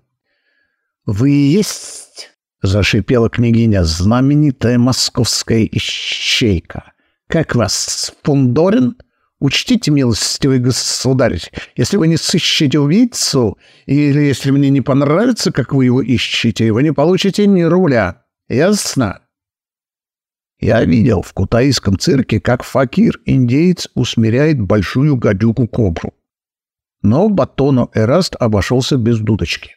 «Вы есть — зашипела княгиня, — знаменитая московская ищейка. Как вас, Фундорин? Учтите, милостивый государь, если вы не сыщете убийцу, или если мне не понравится, как вы его ищете, вы не получите ни руля. Ясно? Я видел в кутаиском цирке, как факир-индеец усмиряет большую гадюку-кобру. Но Батону Эраст обошелся без дудочки.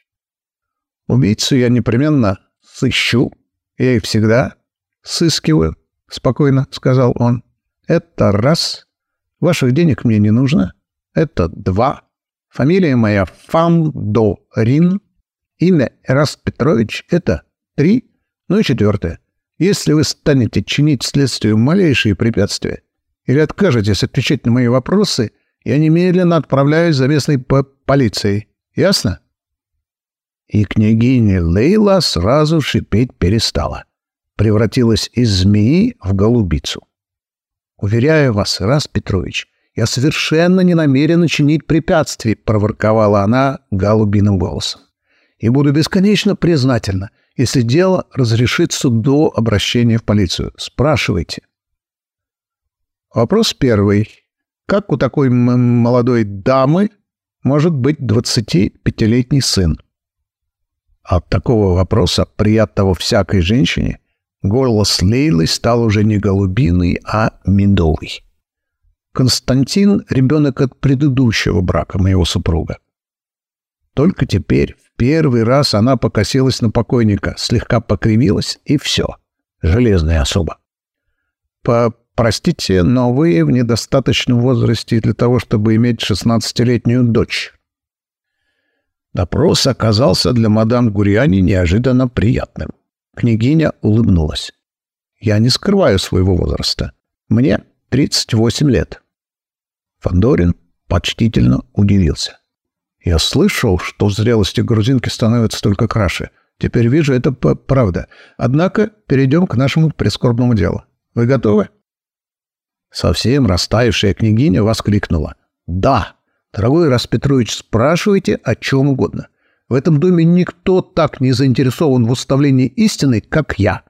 Убийцу я непременно сыщу. Я их всегда сыскиваю, — спокойно сказал он. Это раз. Ваших денег мне не нужно. Это два. Фамилия моя Фандорин. Имя Эраст Петрович — это три. Ну и четвертое. Если вы станете чинить следствию малейшие препятствия или откажетесь отвечать на мои вопросы, я немедленно отправляюсь за местной полицией. Ясно? И княгиня Лейла сразу шипеть перестала. Превратилась из змеи в голубицу. «Уверяю вас, Раз Петрович, я совершенно не намерена чинить препятствий», — проворковала она голубиным голосом. «И буду бесконечно признательна, если дело разрешится до обращения в полицию. Спрашивайте». Вопрос первый. Как у такой молодой дамы может быть 25-летний сын? От такого вопроса, приятного всякой женщине, голос Лейлы стал уже не голубиный, а медовый. Константин — ребенок от предыдущего брака моего супруга. Только теперь, в первый раз, она покосилась на покойника, слегка покривилась, и все. Железная особа. По «Простите, но вы в недостаточном возрасте для того, чтобы иметь шестнадцатилетнюю дочь. Допрос оказался для мадам Гуриани неожиданно приятным. Княгиня улыбнулась. «Я не скрываю своего возраста. Мне 38 лет». Фандорин почтительно удивился. «Я слышал, что в зрелости грузинки становятся только краше. Теперь вижу, это правда. Однако перейдем к нашему прискорбному делу. Вы готовы?» Совсем растаявшая княгиня воскликнула. «Да!» Дорогой Распетрович, спрашивайте о чем угодно. В этом доме никто так не заинтересован в уставлении истины, как я.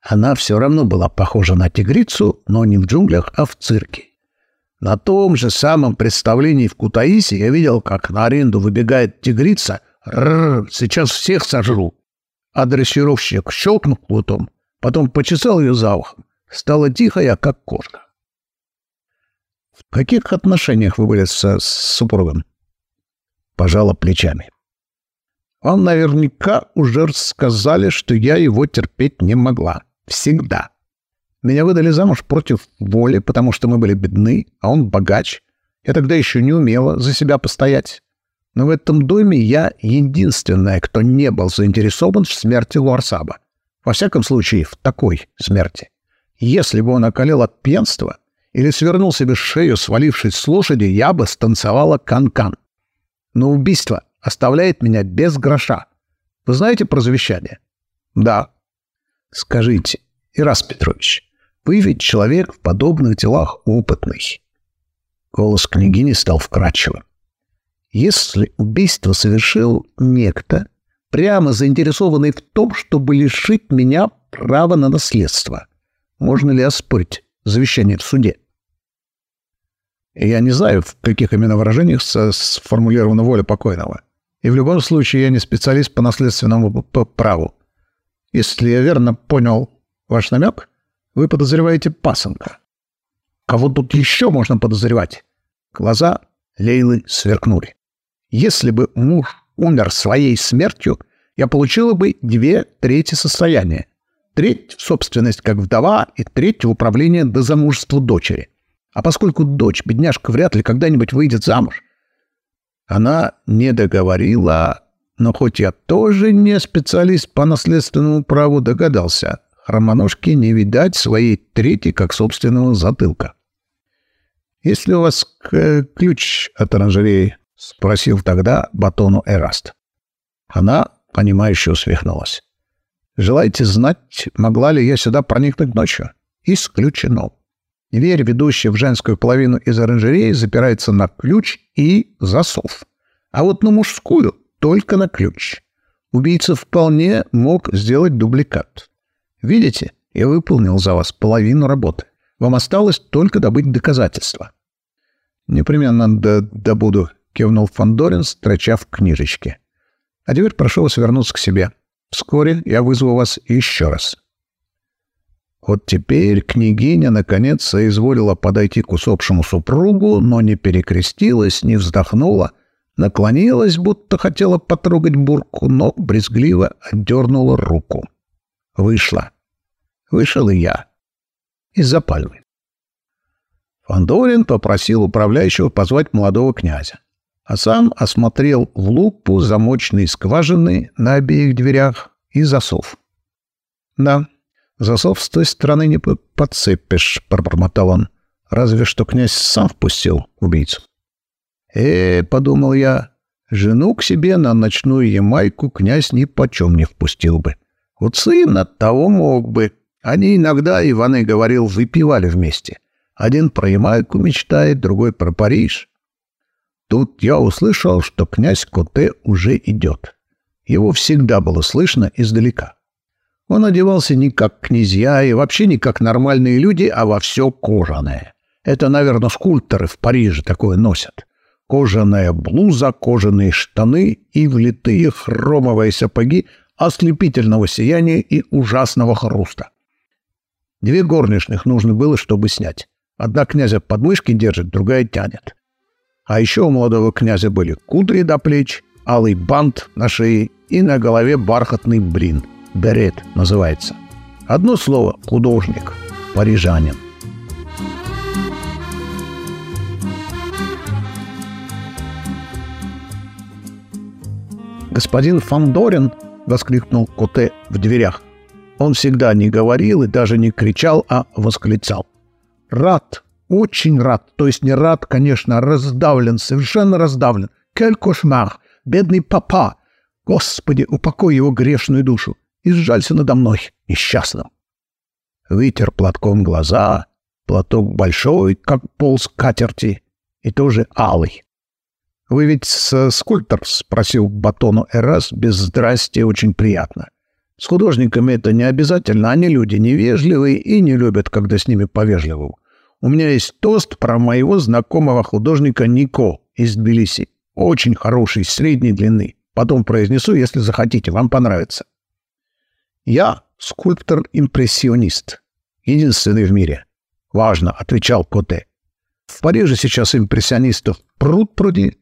Она все равно была похожа на тигрицу, но не в джунглях, а в цирке. На том же самом представлении в Кутаисе я видел, как на аренду выбегает тигрица. Рррр, сейчас всех сожру. А дрессировщик щелкнул плутом, потом почесал ее за ухом. Стала тихая, как кошка. В каких отношениях вы были со, с супругом? Пожала плечами. Вам наверняка уже сказали, что я его терпеть не могла. Всегда. Меня выдали замуж против воли, потому что мы были бедны, а он богач. Я тогда еще не умела за себя постоять. Но в этом доме я единственная, кто не был заинтересован в смерти Луарсаба. Во всяком случае, в такой смерти. Если бы он околел от пьянства, или свернул себе шею, свалившись с лошади, я бы станцевала кан-кан. Но убийство оставляет меня без гроша. Вы знаете про завещание? Да. Скажите, Ирас Петрович, вы ведь человек в подобных делах опытный. Голос княгини стал вкрадчивым. Если убийство совершил некто, прямо заинтересованный в том, чтобы лишить меня права на наследство, можно ли оспорить завещание в суде? Я не знаю, в каких именно выражениях сформулирована воля покойного. И в любом случае я не специалист по наследственному праву. Если я верно понял ваш намек, вы подозреваете пасынка. Кого тут еще можно подозревать? Глаза Лейлы сверкнули. Если бы муж умер своей смертью, я получила бы две трети состояния. Треть собственность как вдова и треть в управление до замужества дочери. А поскольку дочь, бедняжка, вряд ли когда-нибудь выйдет замуж. Она не договорила, но хоть я тоже не специалист по наследственному праву, догадался. Хромоножке не видать своей трети как собственного затылка. «Есть ли у вас ключ от оранжереи?» — спросил тогда Батону Эраст. Она, понимающе усмехнулась. «Желаете знать, могла ли я сюда проникнуть ночью?» «Исключено. Дверь, ведущая в женскую половину из оранжереи, запирается на ключ и засов. А вот на мужскую только на ключ. убийца вполне мог сделать дубликат. Видите, я выполнил за вас половину работы. Вам осталось только добыть доказательства. Непременно добуду, кивнул Фандорин, строча в книжечке. А теперь прошу вас вернуться к себе. Вскоре я вызову вас еще раз. Вот теперь княгиня наконец соизволила подойти к усопшему супругу, но не перекрестилась, не вздохнула, наклонилась, будто хотела потрогать бурку, но брезгливо отдернула руку. Вышла. Вышел и я. Из-за пальмы. Фандорин попросил управляющего позвать молодого князя, а сам осмотрел в лупу замочные скважины на обеих дверях и засов. Да, Засов с той стороны не подцепишь, — пробормотал он. Разве что князь сам впустил убийцу. Э, — подумал я, — жену к себе на ночную ямайку князь ни почем не впустил бы. Вот сын от того мог бы. Они иногда, Иван и говорил, выпивали вместе. Один про Ямайку мечтает, другой про Париж. Тут я услышал, что князь Коте уже идет. Его всегда было слышно издалека. Он одевался не как князья и вообще не как нормальные люди, а во все кожаное. Это, наверное, скульпторы в Париже такое носят. Кожаная блуза, кожаные штаны и влитые хромовые сапоги ослепительного сияния и ужасного хруста. Две горничных нужно было, чтобы снять. Одна князя под мышки держит, другая тянет. А еще у молодого князя были кудри до плеч, алый бант на шее и на голове бархатный брин — Берет называется. Одно слово – художник, парижанин. «Господин Фандорин!» — воскликнул Коте в дверях. Он всегда не говорил и даже не кричал, а восклицал. «Рад! Очень рад! То есть не рад, конечно, а раздавлен, совершенно раздавлен! Кель кошмар! Бедный папа! Господи, упокой его грешную душу! И сжалься надо мной, несчастным. Вытер платком глаза, платок большой, как пол скатерти, и тоже алый. — Вы ведь с скульптор? — спросил Батону Эрас без здрасти очень приятно. С художниками это не обязательно, они люди невежливые и не любят, когда с ними повежливым. У меня есть тост про моего знакомого художника Нико из Тбилиси. Очень хороший, средней длины. Потом произнесу, если захотите, вам понравится. «Я скульптор-импрессионист. Единственный в мире». «Важно», — отвечал Коте. «В Париже сейчас импрессионистов пруд пруди,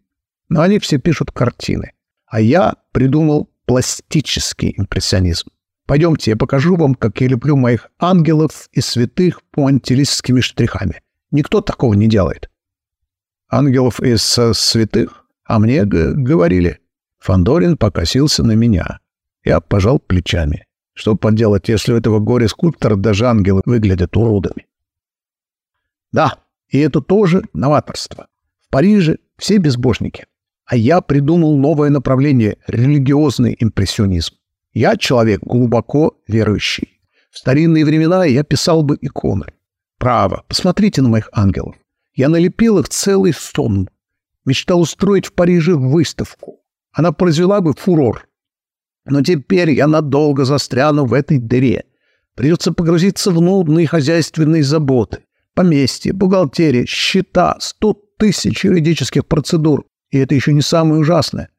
но они все пишут картины. А я придумал пластический импрессионизм. Пойдемте, я покажу вам, как я люблю моих ангелов и святых пуантилистскими штрихами. Никто такого не делает». «Ангелов из э, святых? А мне говорили». Фандорин покосился на меня. Я пожал плечами. Что поделать, если у этого горе-скульптора даже ангелы выглядят уродами? Да, и это тоже новаторство. В Париже все безбожники. А я придумал новое направление — религиозный импрессионизм. Я человек глубоко верующий. В старинные времена я писал бы иконы. Право, посмотрите на моих ангелов. Я налепил их целый сон. Мечтал устроить в Париже выставку. Она произвела бы фурор. Но теперь я надолго застряну в этой дыре. Придется погрузиться в нудные хозяйственные заботы. Поместье, бухгалтерия, счета, сто тысяч юридических процедур. И это еще не самое ужасное.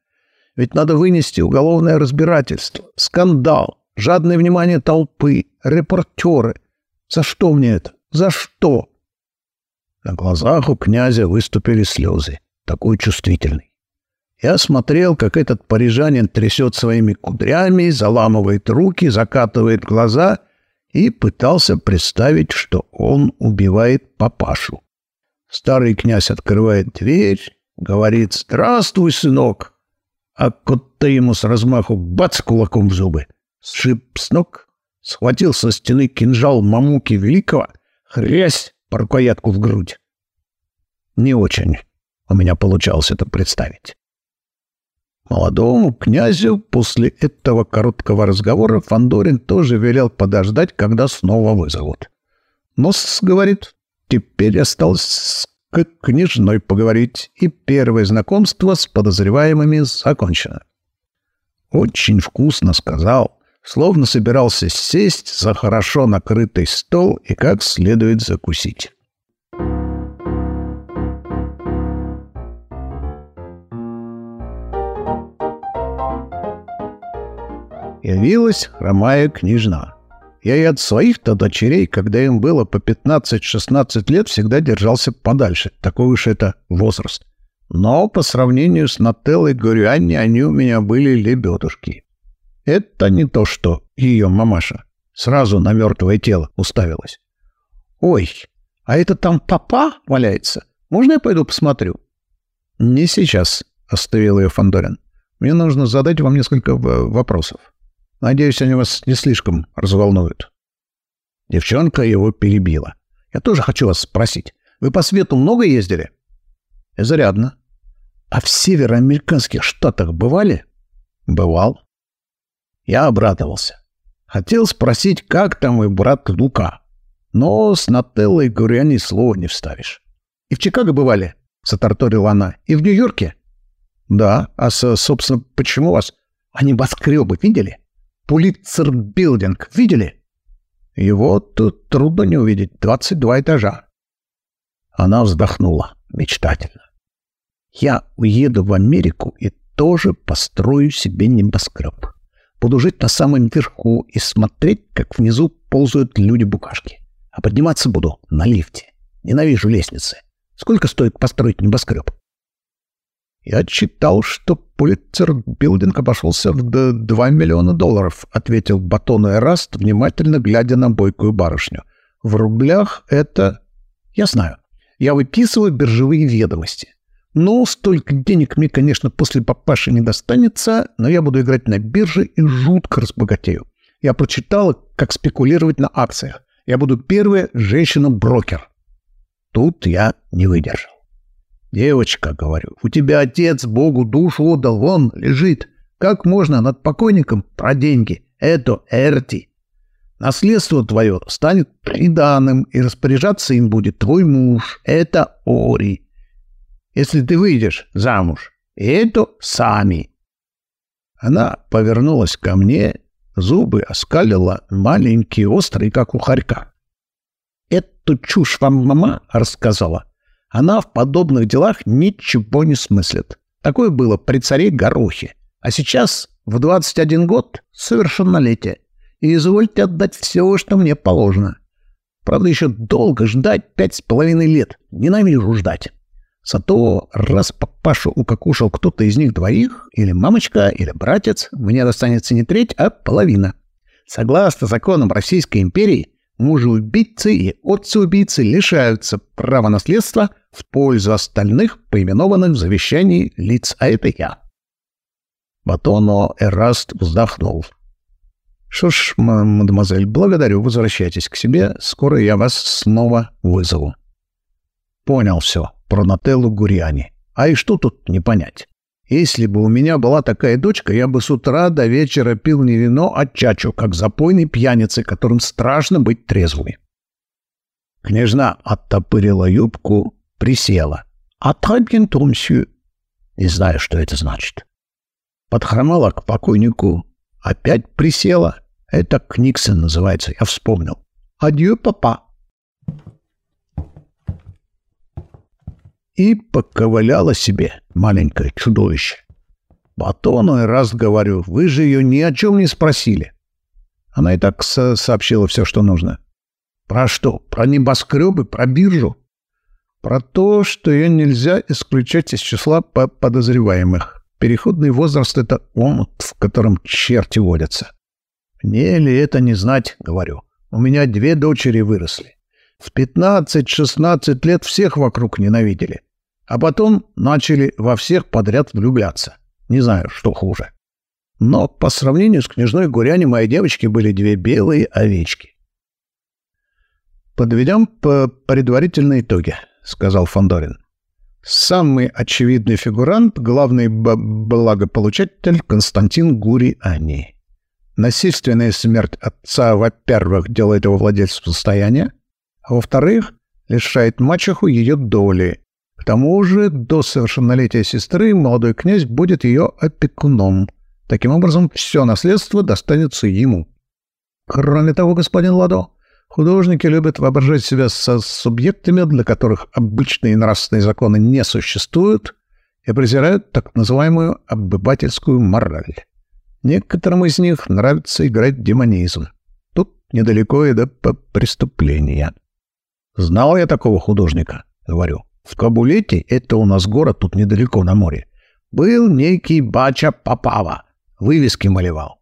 Ведь надо вынести уголовное разбирательство, скандал, жадное внимание толпы, репортеры. За что мне это? За что? На глазах у князя выступили слезы. Такой чувствительный. Я смотрел, как этот парижанин трясет своими кудрями, заламывает руки, закатывает глаза и пытался представить, что он убивает папашу. Старый князь открывает дверь, говорит «Здравствуй, сынок!» А кот-то ему с размаху бац кулаком в зубы. Сшиб с ног, схватил со стены кинжал Мамуки Великого, хрясь по рукоятку в грудь. Не очень у меня получалось это представить. Молодому князю после этого короткого разговора Фандорин тоже велел подождать, когда снова вызовут. Нос говорит, теперь осталось с княжной поговорить, и первое знакомство с подозреваемыми закончено. очень вкусно сказал, словно собирался сесть за хорошо накрытый стол и как следует закусить. Явилась хромая княжна. Я и от своих-то дочерей, когда им было по 15-16 лет, всегда держался подальше. Такой уж это возраст. Но по сравнению с Нателлой Горюанни они у меня были лебедушки. Это не то, что ее мамаша. Сразу на мертвое тело уставилась. «Ой, а это там папа валяется? Можно я пойду посмотрю?» «Не сейчас», — оставил ее Фандорин. «Мне нужно задать вам несколько вопросов. Надеюсь, они вас не слишком разволнуют». Девчонка его перебила. «Я тоже хочу вас спросить. Вы по свету много ездили?» «Изрядно». «А в североамериканских штатах бывали?» «Бывал». Я обрадовался. Хотел спросить, как там мой брат Лука. Но с Нателлой, говоря, ни слова не вставишь. «И в Чикаго бывали?» — затарторила она. «И в Нью-Йорке?» «Да. А, собственно, почему вас? А небоскребы видели?» Пулитцер Билдинг видели? Его тут трудно не увидеть. 22 этажа. Она вздохнула мечтательно. Я уеду в Америку и тоже построю себе небоскреб. Буду жить на самом верху и смотреть, как внизу ползают люди-букашки. А подниматься буду на лифте. Ненавижу лестницы. Сколько стоит построить небоскреб? «Я читал, что Пулитцер Билдинг обошелся в 2 миллиона долларов», — ответил Батон Эраст, внимательно глядя на бойкую барышню. «В рублях это...» «Я знаю. Я выписываю биржевые ведомости. Ну, столько денег мне, конечно, после папаши не достанется, но я буду играть на бирже и жутко разбогатею. Я прочитал, как спекулировать на акциях. Я буду первая женщина-брокер». Тут я не выдержал. «Девочка, — говорю, — у тебя отец Богу душу отдал, вон лежит. Как можно над покойником про деньги? Это эрти. Наследство твое станет приданным, и распоряжаться им будет твой муж. Это Ори. Если ты выйдешь замуж, это сами». Она повернулась ко мне, зубы оскалила, маленькие, острые, как у хорька. «Эту чушь вам мама рассказала?» Она в подобных делах ничего не смыслит. Такое было при царе Горохе. А сейчас, в 21 год, совершеннолетие. И извольте отдать все, что мне положено. Правда, еще долго ждать пять с половиной лет. Ненавижу ждать. Зато раз папашу укокушал кто-то из них двоих, или мамочка, или братец, мне достанется не треть, а половина. Согласно законам Российской империи, мужи-убийцы и отцы-убийцы лишаются права наследства в пользу остальных, поименованных в завещании лиц, а это я. Батоно Эраст вздохнул. «Что ж, мадемуазель, благодарю, возвращайтесь к себе, скоро я вас снова вызову». Понял все про Нателлу Гуриани. А и что тут не понять? Если бы у меня была такая дочка, я бы с утра до вечера пил не вино, а чачу, как запойный пьяницы, которым страшно быть трезвыми. Княжна оттопырила юбку, присела. «А bientôt, monsieur». Не знаю, что это значит. Подхромала к покойнику, опять присела. Это Книксон называется, я вспомнил. «Адью, папа». И поковыляла себе маленькое чудовище. Батону и раз говорю, вы же ее ни о чем не спросили. Она и так со сообщила все, что нужно. Про что? Про небоскребы? Про биржу? Про то, что ее нельзя исключать из числа подозреваемых. Переходный возраст — это омут, в котором черти водятся. Мне ли это не знать, говорю. У меня две дочери выросли. В 15-16 лет всех вокруг ненавидели. А потом начали во всех подряд влюбляться. Не знаю, что хуже. Но по сравнению с княжной Гуряне мои девочки были две белые овечки. Подведем по предварительные итоги. — сказал Фандорин. Самый очевидный фигурант, главный благополучатель Константин Гури-Ани. Насильственная смерть отца, во-первых, делает его владельцем состояния, а во-вторых, лишает мачеху ее доли. К тому же, до совершеннолетия сестры молодой князь будет ее опекуном. Таким образом, все наследство достанется ему. Кроме того, господин Ладо, художники любят воображать себя со субъектами, для которых обычные нравственные законы не существуют, и презирают так называемую обывательскую мораль. Некоторым из них нравится играть демонизм. Тут недалеко и до преступления. Знал я такого художника, говорю. В Кабулете, это у нас город тут недалеко на море, был некий Бача Папава, вывески малевал.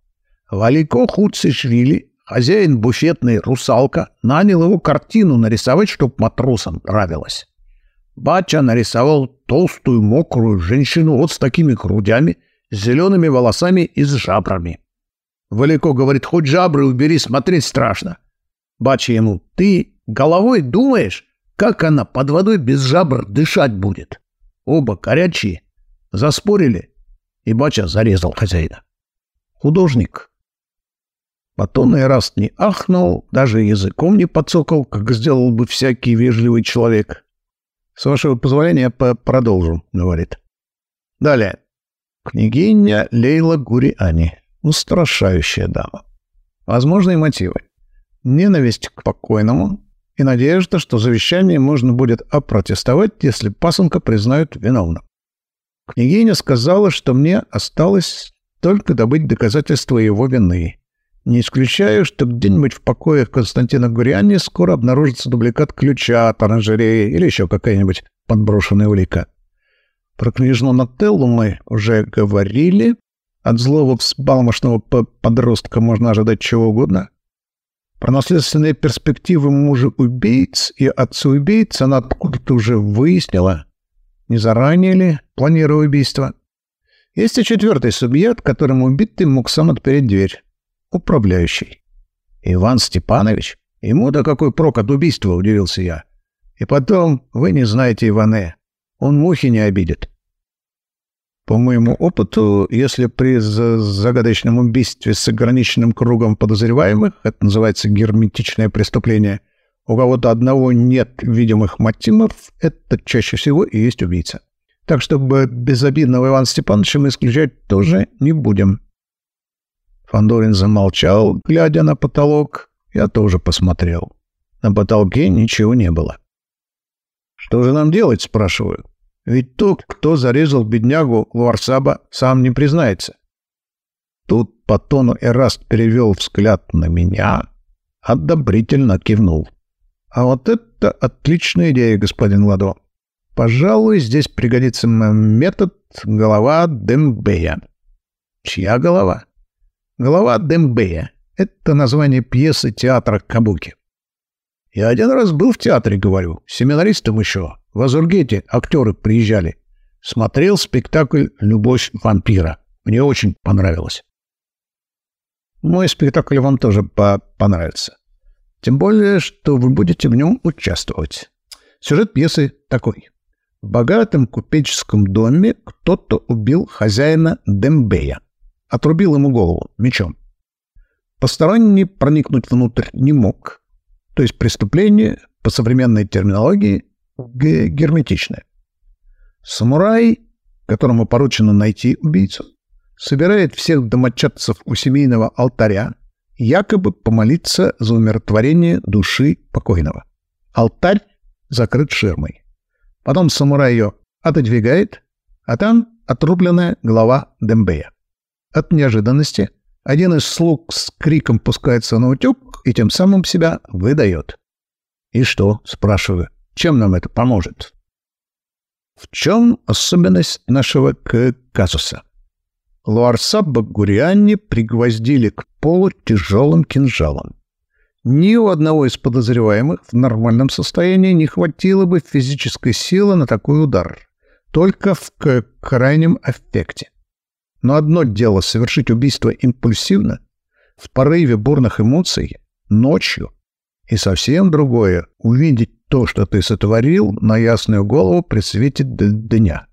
Валико Хуцишвили, хозяин буфетной «Русалка», нанял его картину нарисовать, чтоб матросам нравилось. Бача нарисовал толстую, мокрую женщину вот с такими грудями, с зелеными волосами и с жабрами. Валико говорит, хоть жабры убери, смотреть страшно. Бача ему, ты головой думаешь, как она под водой без жабр дышать будет? Оба горячие. Заспорили, и Бача зарезал хозяина. Художник. Батон и раз не ахнул, даже языком не подсокал, как сделал бы всякий вежливый человек. С вашего позволения я продолжу, говорит. Далее. Княгиня Лейла Гуриани. Устрашающая дама. Возможные мотивы. Ненависть к покойному и надежда, что завещание можно будет опротестовать, если пасынка признают виновным. Княгиня сказала, что мне осталось только добыть доказательства его вины. Не исключаю, что где-нибудь в покоях Константина Гуриани скоро обнаружится дубликат ключа от оранжереи или еще какая-нибудь подброшенная улика. Про княжну Нателлу мы уже говорили. От злого взбалмошного подростка можно ожидать чего угодно. Про наследственные перспективы мужа-убийц и отца-убийц она откуда-то уже выяснила. Не заранее ли, планируя убийство? Есть и четвертый субъект, которому убитый мог сам отпереть дверь. Управляющий. Иван Степанович? Ему-то какой прок от убийства, удивился я. И потом, вы не знаете Иване. Он мухи не обидит. По моему опыту, если при загадочном убийстве с ограниченным кругом подозреваемых, это называется герметичное преступление, у кого-то одного нет видимых мотивов, это чаще всего и есть убийца. Так что безобидного Ивана Степановича мы исключать тоже не будем. Фандорин замолчал, глядя на потолок. Я тоже посмотрел. На потолке ничего не было. «Что же нам делать?» — спрашиваю. Ведь тот, кто зарезал беднягу Луарсаба, сам не признается. Тут по тону Эраст перевел взгляд на меня, одобрительно кивнул. А вот это отличная идея, господин Ладо. Пожалуй, здесь пригодится метод голова Дембея. Чья голова? Голова Дембея. Это название пьесы театра Кабуки. Я один раз был в театре, говорю, семинаристом еще. В Азургете актеры приезжали. Смотрел спектакль «Любовь вампира». Мне очень понравилось. Мой спектакль вам тоже по понравится. Тем более, что вы будете в нем участвовать. Сюжет пьесы такой. В богатом купеческом доме кто-то убил хозяина Дембея. Отрубил ему голову мечом. Посторонний проникнуть внутрь не мог. То есть преступление, по современной терминологии, герметичное. Самурай, которому поручено найти убийцу, собирает всех домочадцев у семейного алтаря, якобы помолиться за умиротворение души покойного. Алтарь закрыт ширмой. Потом самурай ее отодвигает, а там отрубленная голова Дембея. От неожиданности один из слуг с криком пускается на утюг и тем самым себя выдает. «И что?» — спрашиваю. Чем нам это поможет? В чем особенность нашего казуса? Луарсаба Гурианни пригвоздили к полу тяжелым кинжалом. Ни у одного из подозреваемых в нормальном состоянии не хватило бы физической силы на такой удар, только в крайнем эффекте. Но одно дело совершить убийство импульсивно, в порыве бурных эмоций, ночью, и совсем другое — увидеть то, что ты сотворил, на ясную голову при свете дня.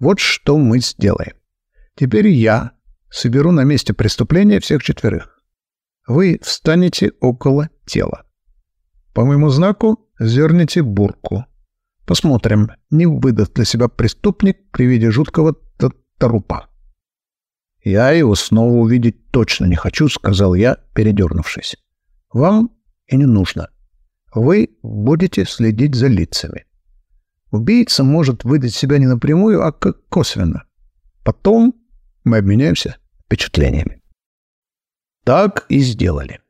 Вот что мы сделаем. Теперь я соберу на месте преступления всех четверых. Вы встанете около тела. По моему знаку зерните бурку. Посмотрим, не выдаст для себя преступник при виде жуткого трупа. Я его снова увидеть точно не хочу, сказал я, передернувшись. Вам и не нужно. Вы будете следить за лицами. Убийца может выдать себя не напрямую, а как косвенно. Потом мы обменяемся впечатлениями. Так и сделали.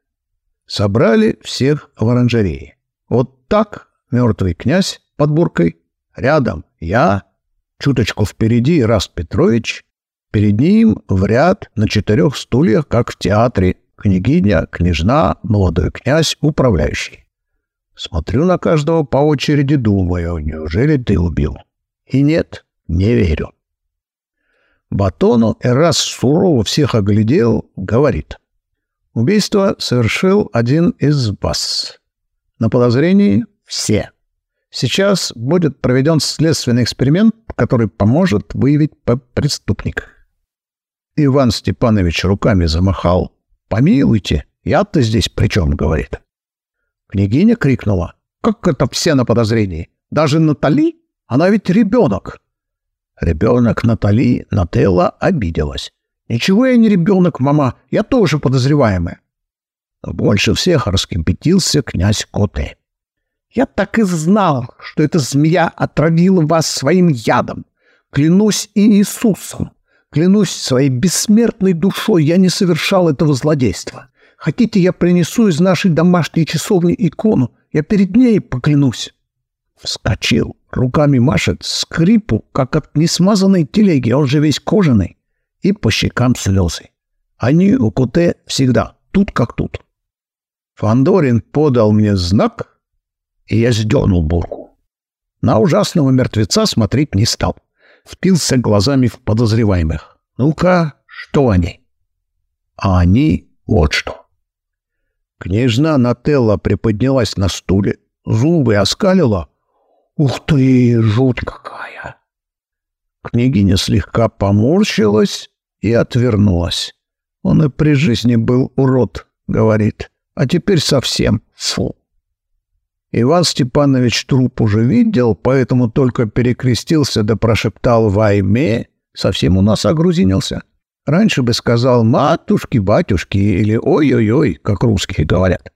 Собрали всех в оранжерее. Вот так мертвый князь под буркой, рядом я, чуточку впереди Раст Петрович, перед ним в ряд на четырех стульях, как в театре, княгиня, княжна, молодой князь, управляющий. Смотрю на каждого по очереди, думаю, неужели ты убил? И нет, не верю. Батону раз сурово всех оглядел, говорит. Убийство совершил один из вас. На подозрении все. Сейчас будет проведен следственный эксперимент, который поможет выявить преступника. Иван Степанович руками замахал. «Помилуйте, я-то здесь при чем?» — говорит. Княгиня крикнула. «Как это все на подозрении? Даже Натали? Она ведь ребенок!» Ребенок Натали Нателла обиделась. «Ничего я не ребенок, мама, я тоже подозреваемая». Больше всех раскипятился князь Коте. «Я так и знал, что эта змея отравила вас своим ядом. Клянусь Иисусом, клянусь своей бессмертной душой, я не совершал этого злодейства. Хотите, я принесу из нашей домашней часовни икону? Я перед ней поклянусь». Вскочил, руками машет, скрипу, как от несмазанной телеги, он же весь кожаный, и по щекам слезы. Они у Куте всегда, тут как тут. Фандорин подал мне знак, и я сдернул бурку. На ужасного мертвеца смотреть не стал. Впился глазами в подозреваемых. Ну-ка, что они? А они вот что. Княжна Нателла приподнялась на стуле, зубы оскалила. «Ух ты, жуть какая!» Княгиня слегка поморщилась и отвернулась. «Он и при жизни был урод», — говорит, — «а теперь совсем фу». Иван Степанович труп уже видел, поэтому только перекрестился да прошептал «Вайме», совсем у нас огрузинился. Раньше бы сказал «матушки, батюшки» или «ой-ой-ой», как русские говорят.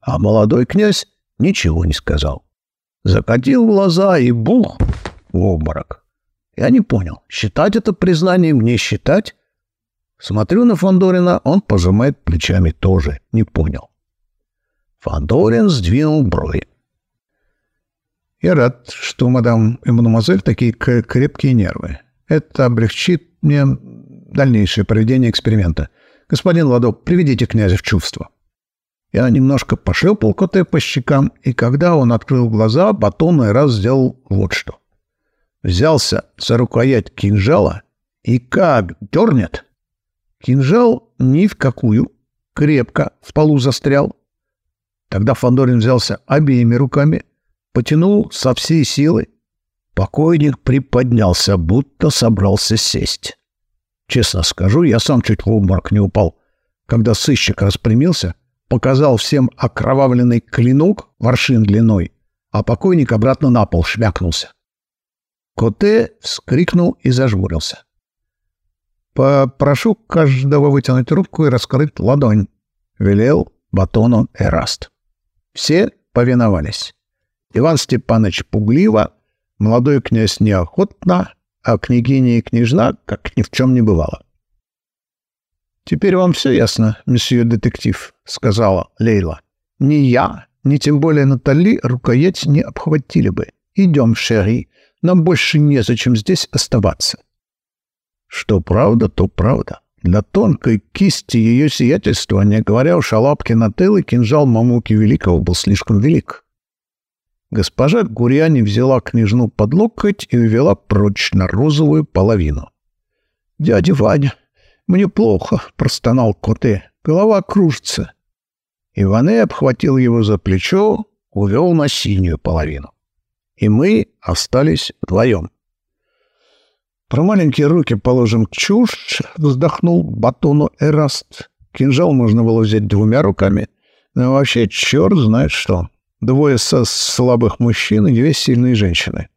А молодой князь ничего не сказал. Закатил глаза и бух в обморок. Я не понял, считать это признанием, не считать? Смотрю на Фандорина, он пожимает плечами тоже. Не понял. Фандорин сдвинул брови. Я рад, что у мадам и мадемуазель такие крепкие нервы. Это облегчит мне дальнейшее проведение эксперимента. Господин Ладо, приведите князя в чувство. Я немножко пошлепал коте по щекам, и когда он открыл глаза, батон раз сделал вот что. Взялся за рукоять кинжала и как дернет. Кинжал ни в какую, крепко в полу застрял. Тогда Фандорин взялся обеими руками, потянул со всей силы, Покойник приподнялся, будто собрался сесть. Честно скажу, я сам чуть в обморок не упал. Когда сыщик распрямился, показал всем окровавленный клинок воршин длиной, а покойник обратно на пол шмякнулся. Коте вскрикнул и зажмурился. «Попрошу каждого вытянуть руку и раскрыть ладонь», — велел Батону Эраст. Все повиновались. Иван Степанович пугливо Молодой князь неохотно, а княгиня и княжна как ни в чем не бывало. «Теперь вам все ясно, месье детектив», — сказала Лейла. «Ни я, ни тем более Натали рукоять не обхватили бы. Идем, Шерри, нам больше незачем здесь оставаться». Что правда, то правда. Для тонкой кисти ее сиятельства, не говоря уж о лапке Нателлы, кинжал Мамуки Великого был слишком велик. Госпожа Гурьяни взяла княжну под локоть и увела прочь на розовую половину. — Дядя Ваня, мне плохо, — простонал Коте. — Голова кружится. Иване обхватил его за плечо, увел на синюю половину. И мы остались вдвоем. Про маленькие руки положим чушь, вздохнул батону Эраст. Кинжал можно было взять двумя руками. Но вообще черт знает что. Двое со слабых мужчин и две сильные женщины.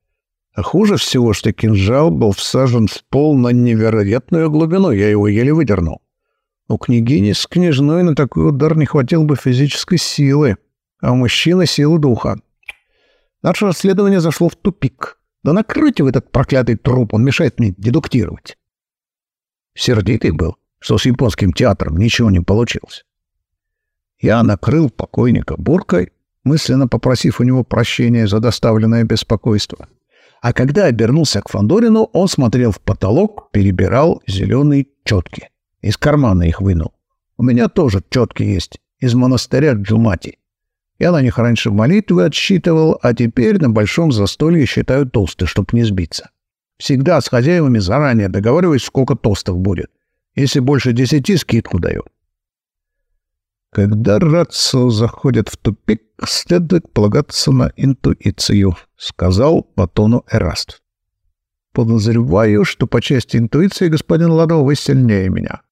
А хуже всего, что кинжал был всажен в пол на невероятную глубину, я его еле выдернул. У княгини с княжной на такой удар не хватило бы физической силы, а у мужчины силы духа. Наше расследование зашло в тупик. Да накройте вы этот проклятый труп, он мешает мне дедуктировать. Сердитый был, что с японским театром ничего не получилось. Я накрыл покойника буркой, мысленно попросив у него прощения за доставленное беспокойство. А когда обернулся к Фандорину, он смотрел в потолок, перебирал зеленые четки. Из кармана их вынул. У меня тоже четки есть, из монастыря Джумати. Я на них раньше молитвы отсчитывал, а теперь на большом застолье считаю тосты, чтоб не сбиться. Всегда с хозяевами заранее договариваюсь, сколько тостов будет. Если больше десяти, скидку даю. Когда рацио заходит в тупик, следует полагаться на интуицию, сказал по Эраст. Подозреваю, что по части интуиции господин Ладо вы сильнее меня.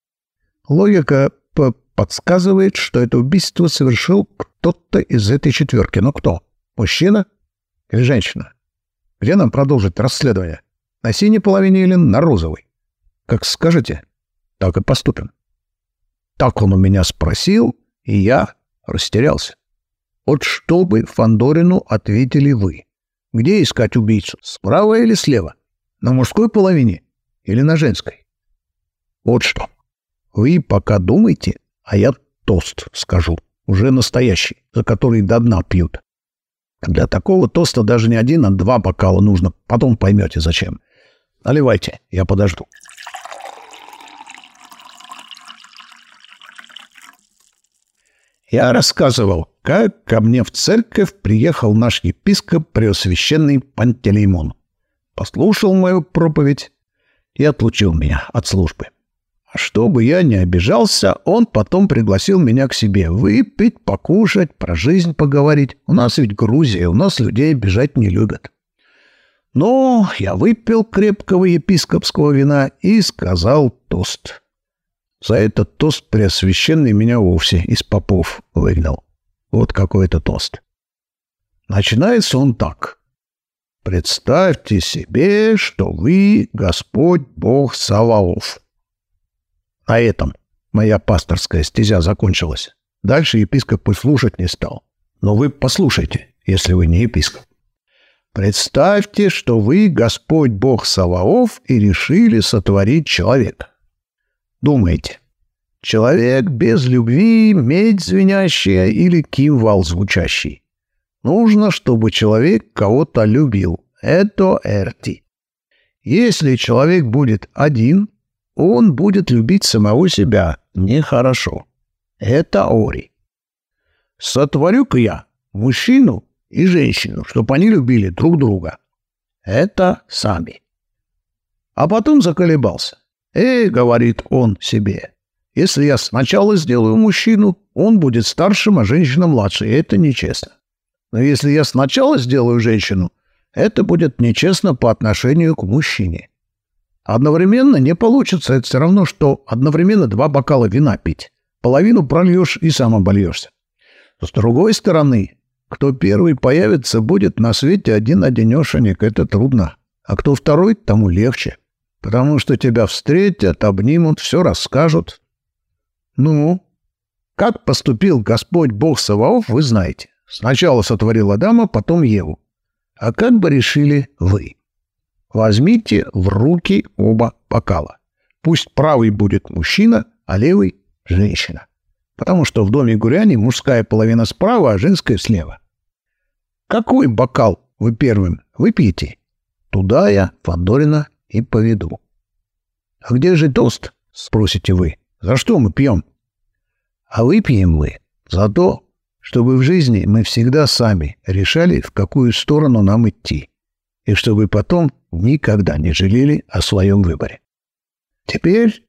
Логика подсказывает, что это убийство совершил кто-то из этой четверки. Но кто? Мужчина или женщина? Где нам продолжить расследование? На синей половине или на розовой? Как скажете, так и поступим. Так он у меня спросил, и я растерялся. Вот что бы Фандорину ответили вы? Где искать убийцу? Справа или слева? На мужской половине или на женской? Вот что. Вы пока думайте, а я тост скажу, уже настоящий, за который до дна пьют. Для такого тоста даже не один, а два бокала нужно. Потом поймете, зачем. Наливайте, я подожду. Я рассказывал, как ко мне в церковь приехал наш епископ Преосвященный Пантелеймон. Послушал мою проповедь и отлучил меня от службы. Чтобы я не обижался, он потом пригласил меня к себе выпить, покушать, про жизнь поговорить. У нас ведь Грузия, у нас людей обижать не любят. Но я выпил крепкого епископского вина и сказал тост. За этот тост Преосвященный меня вовсе из попов выгнал. Вот какой это тост. Начинается он так. «Представьте себе, что вы Господь Бог Саваоф». На этом моя пасторская стезя закончилась. Дальше епископ и слушать не стал. Но вы послушайте, если вы не епископ. Представьте, что вы Господь Бог Саваоф и решили сотворить человека. Думаете, человек без любви, медь звенящая или кимвал звучащий? Нужно, чтобы человек кого-то любил. Это эрти. Если человек будет один, он будет любить самого себя нехорошо. Это Ори. Сотворю-ка я мужчину и женщину, чтобы они любили друг друга. Это сами. А потом заколебался. «Эй, — говорит он себе, — если я сначала сделаю мужчину, он будет старшим, а женщина младше, и это нечестно. Но если я сначала сделаю женщину, это будет нечестно по отношению к мужчине. Одновременно не получится. Это все равно, что одновременно два бокала вина пить. Половину прольешь и сам обольешься. С другой стороны, кто первый появится, будет на свете один-одинешенек. Это трудно. А кто второй, тому легче. Потому что тебя встретят, обнимут, все расскажут. Ну, как поступил Господь Бог Саваоф, вы знаете. Сначала сотворил Адама, потом Еву. А как бы решили вы? Возьмите в руки оба бокала. Пусть правый будет мужчина, а левый — женщина. Потому что в доме Гуряни мужская половина справа, а женская слева. Какой бокал вы первым выпьете? Туда я Фандорина и поведу. А где же тост? Спросите вы. За что мы пьем? А выпьем мы за то, чтобы в жизни мы всегда сами решали, в какую сторону нам идти и чтобы потом никогда не жалели о своем выборе. Теперь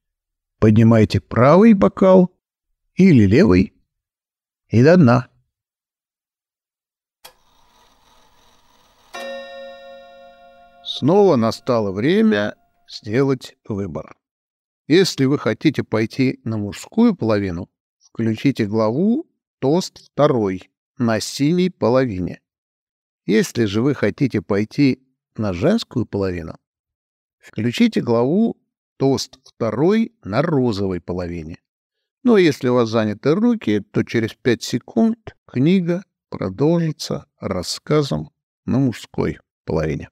поднимайте правый бокал или левый и до дна. Снова настало время сделать выбор. Если вы хотите пойти на мужскую половину, включите главу «Тост второй» на синей половине. Если же вы хотите пойти на женскую половину. Включите главу «Тост второй на розовой половине». Но если у вас заняты руки, то через пять секунд книга продолжится рассказом на мужской половине.